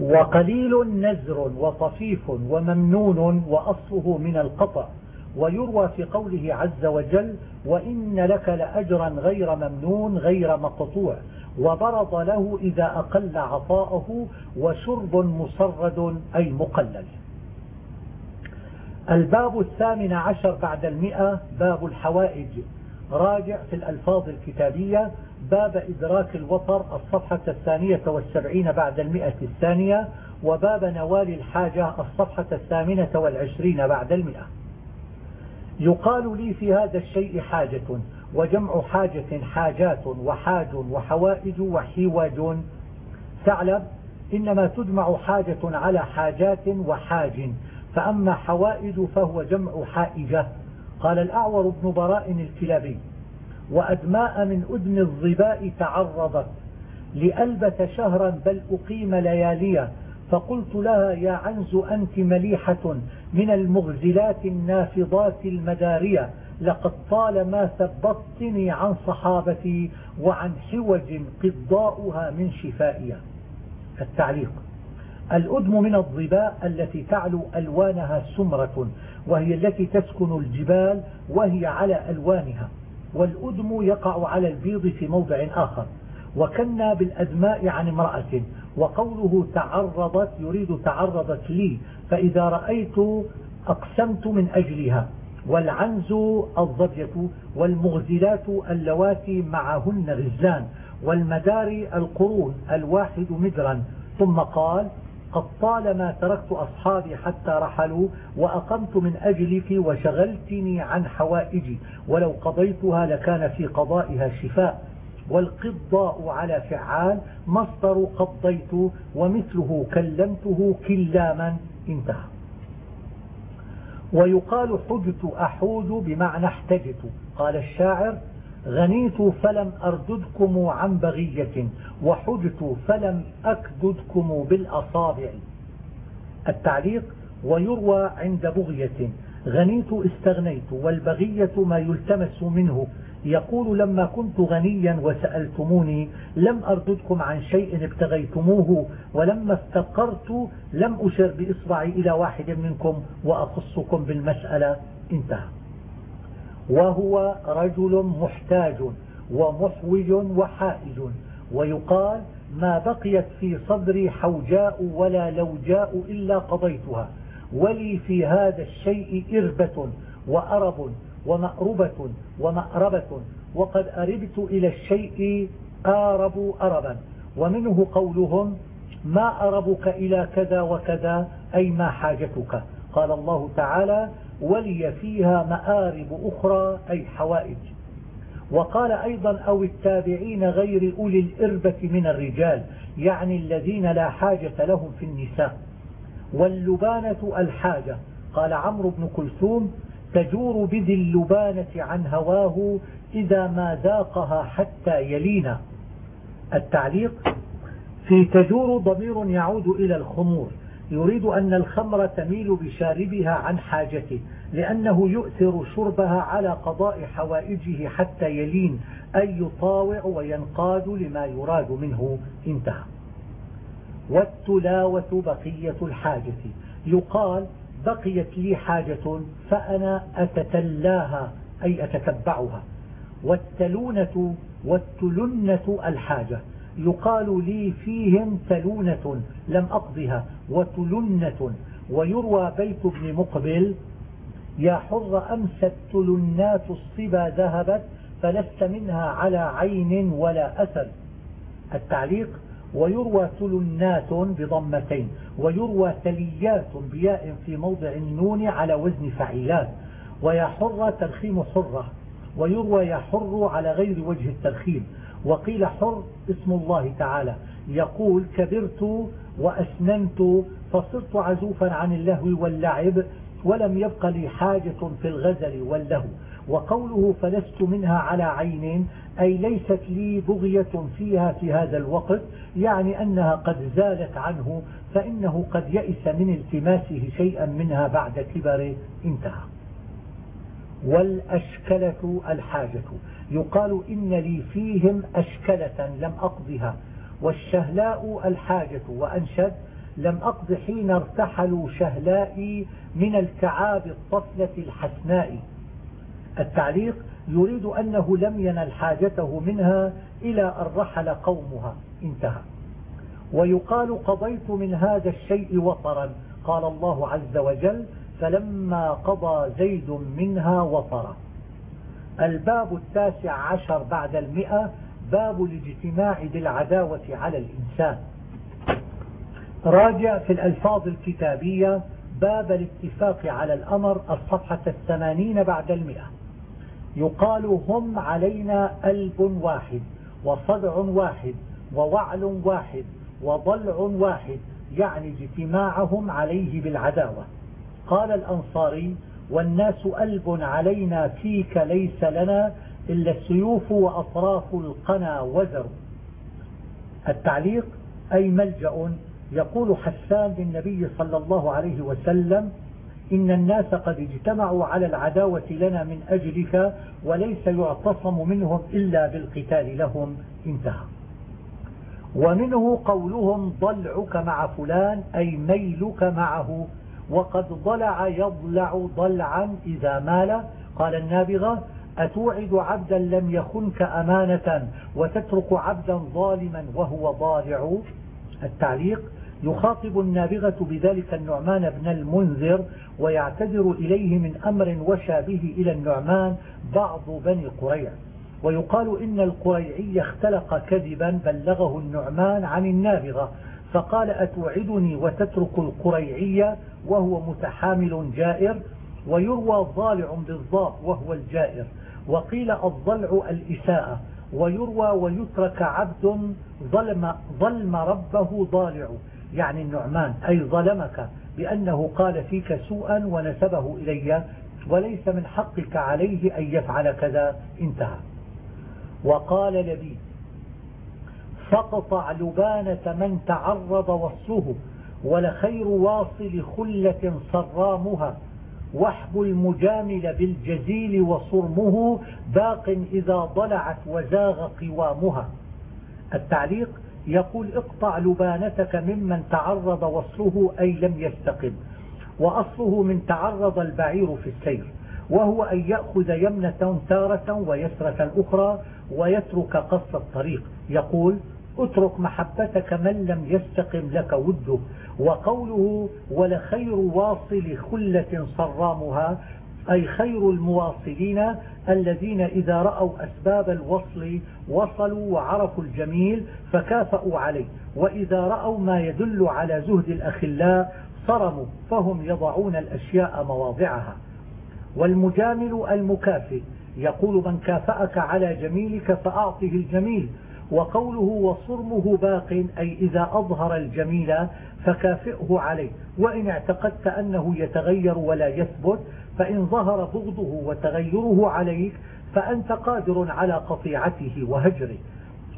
وقليل نزر وطفيف وممنون وأصله من القطع. ويروى في قوله عز وجل وإن لك لأجرا غير ممنون غير مقطوع وبرض له إذا أقل عطاءه وشرب مصرد أي مقلل. الباب الثامن عشر بعد المئة باب الحوائج. راجع في الألفاظ الكتابية باب إدراك الوطر الصفحة الثانية والسبعين بعد المئة الثانية وباب نوال الحاجة الصفحة الثامنة والعشرين بعد المئة. يقال لي في هذا الشيء حاجة وجمع حاجة حاجات وحاج وحوائج وحواج ثعلب إنما تجمع حاجة على حاجات وحاج فأما حوائج فهو جمع حائجة. قال الأعور بن براء الكلابي وأدماء من أدم الظباء تعرضت لألبث شهرا بل أقيم لياليا فقلت لها يا عنز أنت مليحة من المغزلات النافضات المدارية. لقد طالما ثبطتني عن صحابتي وعن حوج قضاؤها من شفائها. التعليق. الأدم من الظباء التي تعلو ألوانها سمرة وهي التي تسكن الجبال وهي على ألوانها. والأدم يقع على البيض في موضع آخر. وكنا بالأدماء عن امرأة وقوله تعرضت يريد تعرضت لي فإذا رأيت أقسمت من أجلها والعنز الضبية والمغزلات اللواتي معهن غزلان والمداري القرون الواحد مدرا. ثم قال قد طالما تركت أصحابي حتى رحلوا وأقمت من أجلك وشغلتني عن حوائجي ولو قضيتها لكان في قضائها شفاء. والقضاء على فعال مصدر قضيت ومثله كلمته كلاما انتهى. ويقال حجت أحوج بمعنى احتجت. قال الشاعر غنيت فلم أرددكم عن بغية وحجت فلم أكددكم بالأصابع. التعليق ويروى عند بغية. غنيت استغنيت والبغية ما يلتمس منه. يقول لما كنت غنيا وسألتموني لم أرددكم عن شيء ابتغيتموه ولما افتقرت لم أشر بإصبعي إلى واحد منكم وأخصكم بالمسألة. انتهى. وهو رجل محتاج ومحوج وحائج ويقال ما بقيت في صدري حوجاء ولا لوجاء إلا قضيتها. ولي في هذا الشيء إربة وأرب ومأربة ومأربة وقد أربت إلى الشيء آرب أربا ومنه قولهم ما أربك إلى كذا وكذا أي ما حاجتك قال الله تعالى ولي فيها مآرب أخرى أي حوائج وقال أيضا أو التابعين غير أولي الإربة من الرجال يعني الذين لا حاجة لهم في النساء واللبانة الحاجة قال عمرو بن كلثوم تجور بذي اللبانة عن هواه إذا ما ذاقها حتى يلينا. التعليق في تجور ضمير يعود إلى الخمور. يريد أن الخمر تميل بشاربها عن حاجته لأنه يؤثر شربها على قضاء حوائجه حتى يلين أي يطاوع وينقاد لما يراد منه. انتهى. والتلاوة بقية الحاجة. يقال بقيت لي حاجة فأنا أتتلاها أي أتتبعها. والتلونة والتلنة الحاجة. يقال لي فيهم تلونة لم أقضها وتلنة. ويروى بيت ابن مقبل يا حر أمست تلنات الصبا ذهبت فلست منها على عين ولا أثر. التعليق ويروى تلنات بضمتين ويروى تليات بياء في موضع النون على وزن فعيلات ويا حر ترخيم حرة ويروى يحر على غير وجه الترخيم. وقيل حر اسم الله تعالى. يقول كبرت وأسننت فصرت عزوفا عن اللهو واللعب ولم يبق لي حاجة في الغزل واللهو. وقوله فلست منها على عين أي ليست لي بغية فيها في هذا الوقت يعني أنها قد زالت عنه فإنه قد يئس من التماسه شيئا منها بعد كبر انتهى. والأشكلة الحاجة. يقال إن لي فيهم أشكلة لم أقضها والشهلاء الحاجة. وأنشد لم أقض حين ارتحلوا شهلائي من الكعاب الطفلة الحسناء. التعليق يريد أنه لم ينل حاجته منها إلى أن رحل قومها. انتهى. ويقال قضيت من هذا الشيء وطرا. قال الله عز وجل فلما قضى زيد منها وطرا. الباب التاسع عشر بعد المئة باب الاجتماع بالعداوة على الإنسان. راجع في الألفاظ الكتابية باب الاتفاق على الأمر الصفحة الثمانين بعد المئة. يقال هم علينا ألب واحد وصدع واحد ووعل واحد وضلع واحد يعني اجتماعهم عليه بالعداوة. قال الأنصاري والناس ألب علينا فيك ليس لنا إلا السيوف وأطراف القنا وزر. التعليق أي ملجأ يقول حسان للنبي صلى الله عليه وسلم إن الناس قد اجتمعوا على العداوة لنا من أجلك وليس يعتصم منهم إلا بالقتال لهم. انتهى. ومنه قولهم ضلعك مع فلان أي ميلك معه. وقد ضلع يضلع ضلعا إذا مال. قال النابغة أتوعد عبدا لم يخنك أمانة وتترك عبدا ظالما وهو ضالع. التعليق يخاطب النابغة بذلك النعمان بن المنذر ويعتذر إليه من أمر وشى به إلى النعمان بعض بني قريع. ويقال إن القريعي اختلق كذبا بلغه النعمان عن النابغة فقال أتوعدني وتترك القريعي وهو متحامل جائر ويروى ضالع بالضاء وهو الجائر وقيل الضلع الإساءة ويروى ويترك عبد ظلم, ظلم ربه ضالع. يعني النعمان أي ظلمك بأنه قال فيك سوءا ونسبه إلي وليس من حقك عليه أن يفعل كذا انتهى. وقال لبيد فاقطع لبانة من تعرض وصله ولخير واصل خلة صرامها وحب المجامل بالجزيل وصرمه باق إذا ضلعت وزاغ قوامها. التعليق يقول اقطع لبانتك ممن تعرض وصله أي لم يستقم وأصله من تعرض البعير في السير وهو أن يأخذ يمنة تارة ويسرة أخرى ويترك قص الطريق. يقول اترك محبتك من لم يستقم لك وده وقوله ولخير واصل خلة صرامها أي خير المواصلين الذين إذا رأوا أسباب الوصل وصلوا وعرفوا الجميل فكافأوا عليه. وإذا رأوا ما يدل على زهد الأخلاء صرموا فهم يضعون الأشياء مواضعها. والمجامل المكافئ يقول من كافأك على جميلك فأعطه الجميل. وقوله وصرمه باق أي إذا أظهر الجميل فكافئه عليه. وإن اعتقدت أنه يتغير ولا يثبت فإن ظهر بغضه وتغيره عليك فأنت قادر على قطيعته وهجره.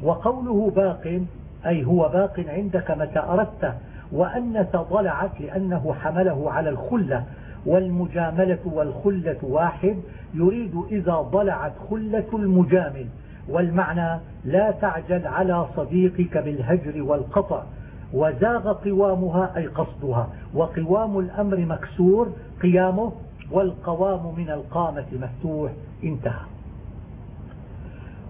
وقوله باق أي هو باق عندك متى أردته وأنت ضلعت لأنه حمله على الخلة والمجاملة والخلة واحد يريد إذا ضلعت خلة المجامل. والمعنى لا تعجل على صديقك بالهجر والقطع وزاغ قوامها أي قصدها. وقوام الأمر مكسور قيامه والقوام من القامة مفتوح انتهى.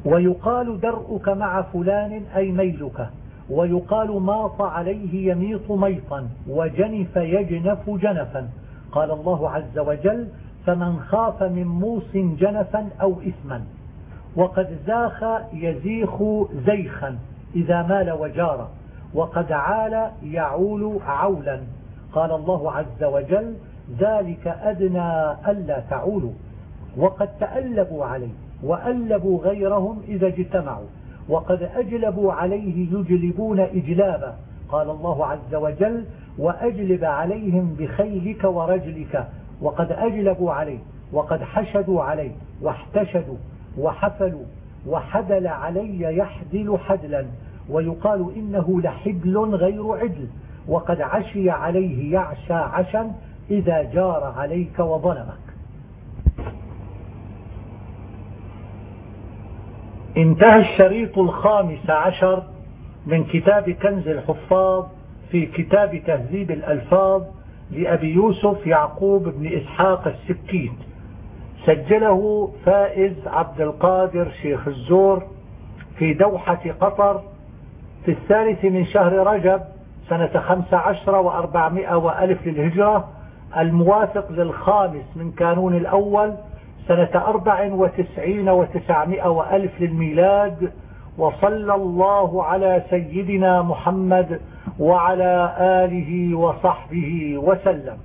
ويقال درءك مع فلان أي ميلك. ويقال ماط عليه يميط ميطا وجنف يجنف جنفا. قال الله عز وجل فمن خاف من موس جنفا أو إثما وقد زاخ يزيخ زيخا إذا مال وجار وقد عال يعول عولا. قال الله عز وجل ذلك أدنى ألا تعولوا وقد تألبوا عليه وألبوا غيرهم إذا اجتمعوا وقد أجلبوا عليه يجلبون إجلابا قال الله عز وجل وأجلب عليهم بخيلك ورجلك وقد أجلبوا عليه وقد حشدوا عليه واحتشدوا وحفلوا وحدل علي يحدل حدلا ويقال إنه لحبل غير عدل وقد عشي عليه يعشى عشا إذا جار عليك وظلمك. انتهى الشريط الخامس عشر من كتاب كنز الحفاظ في كتاب تهذيب الألفاظ لأبي يوسف يعقوب بن إسحاق السكيت. سجله فائز عبد القادر شيخ الزور في دوحة قطر في الثالث من شهر رجب سنة خمس عشر وأربعمائة وألف للهجرة الموافق للخامس من كانون الأول سنة أربع وتسعين وتسعمائة وألف للميلاد وصلى الله على سيدنا محمد وعلى آله وصحبه وسلم.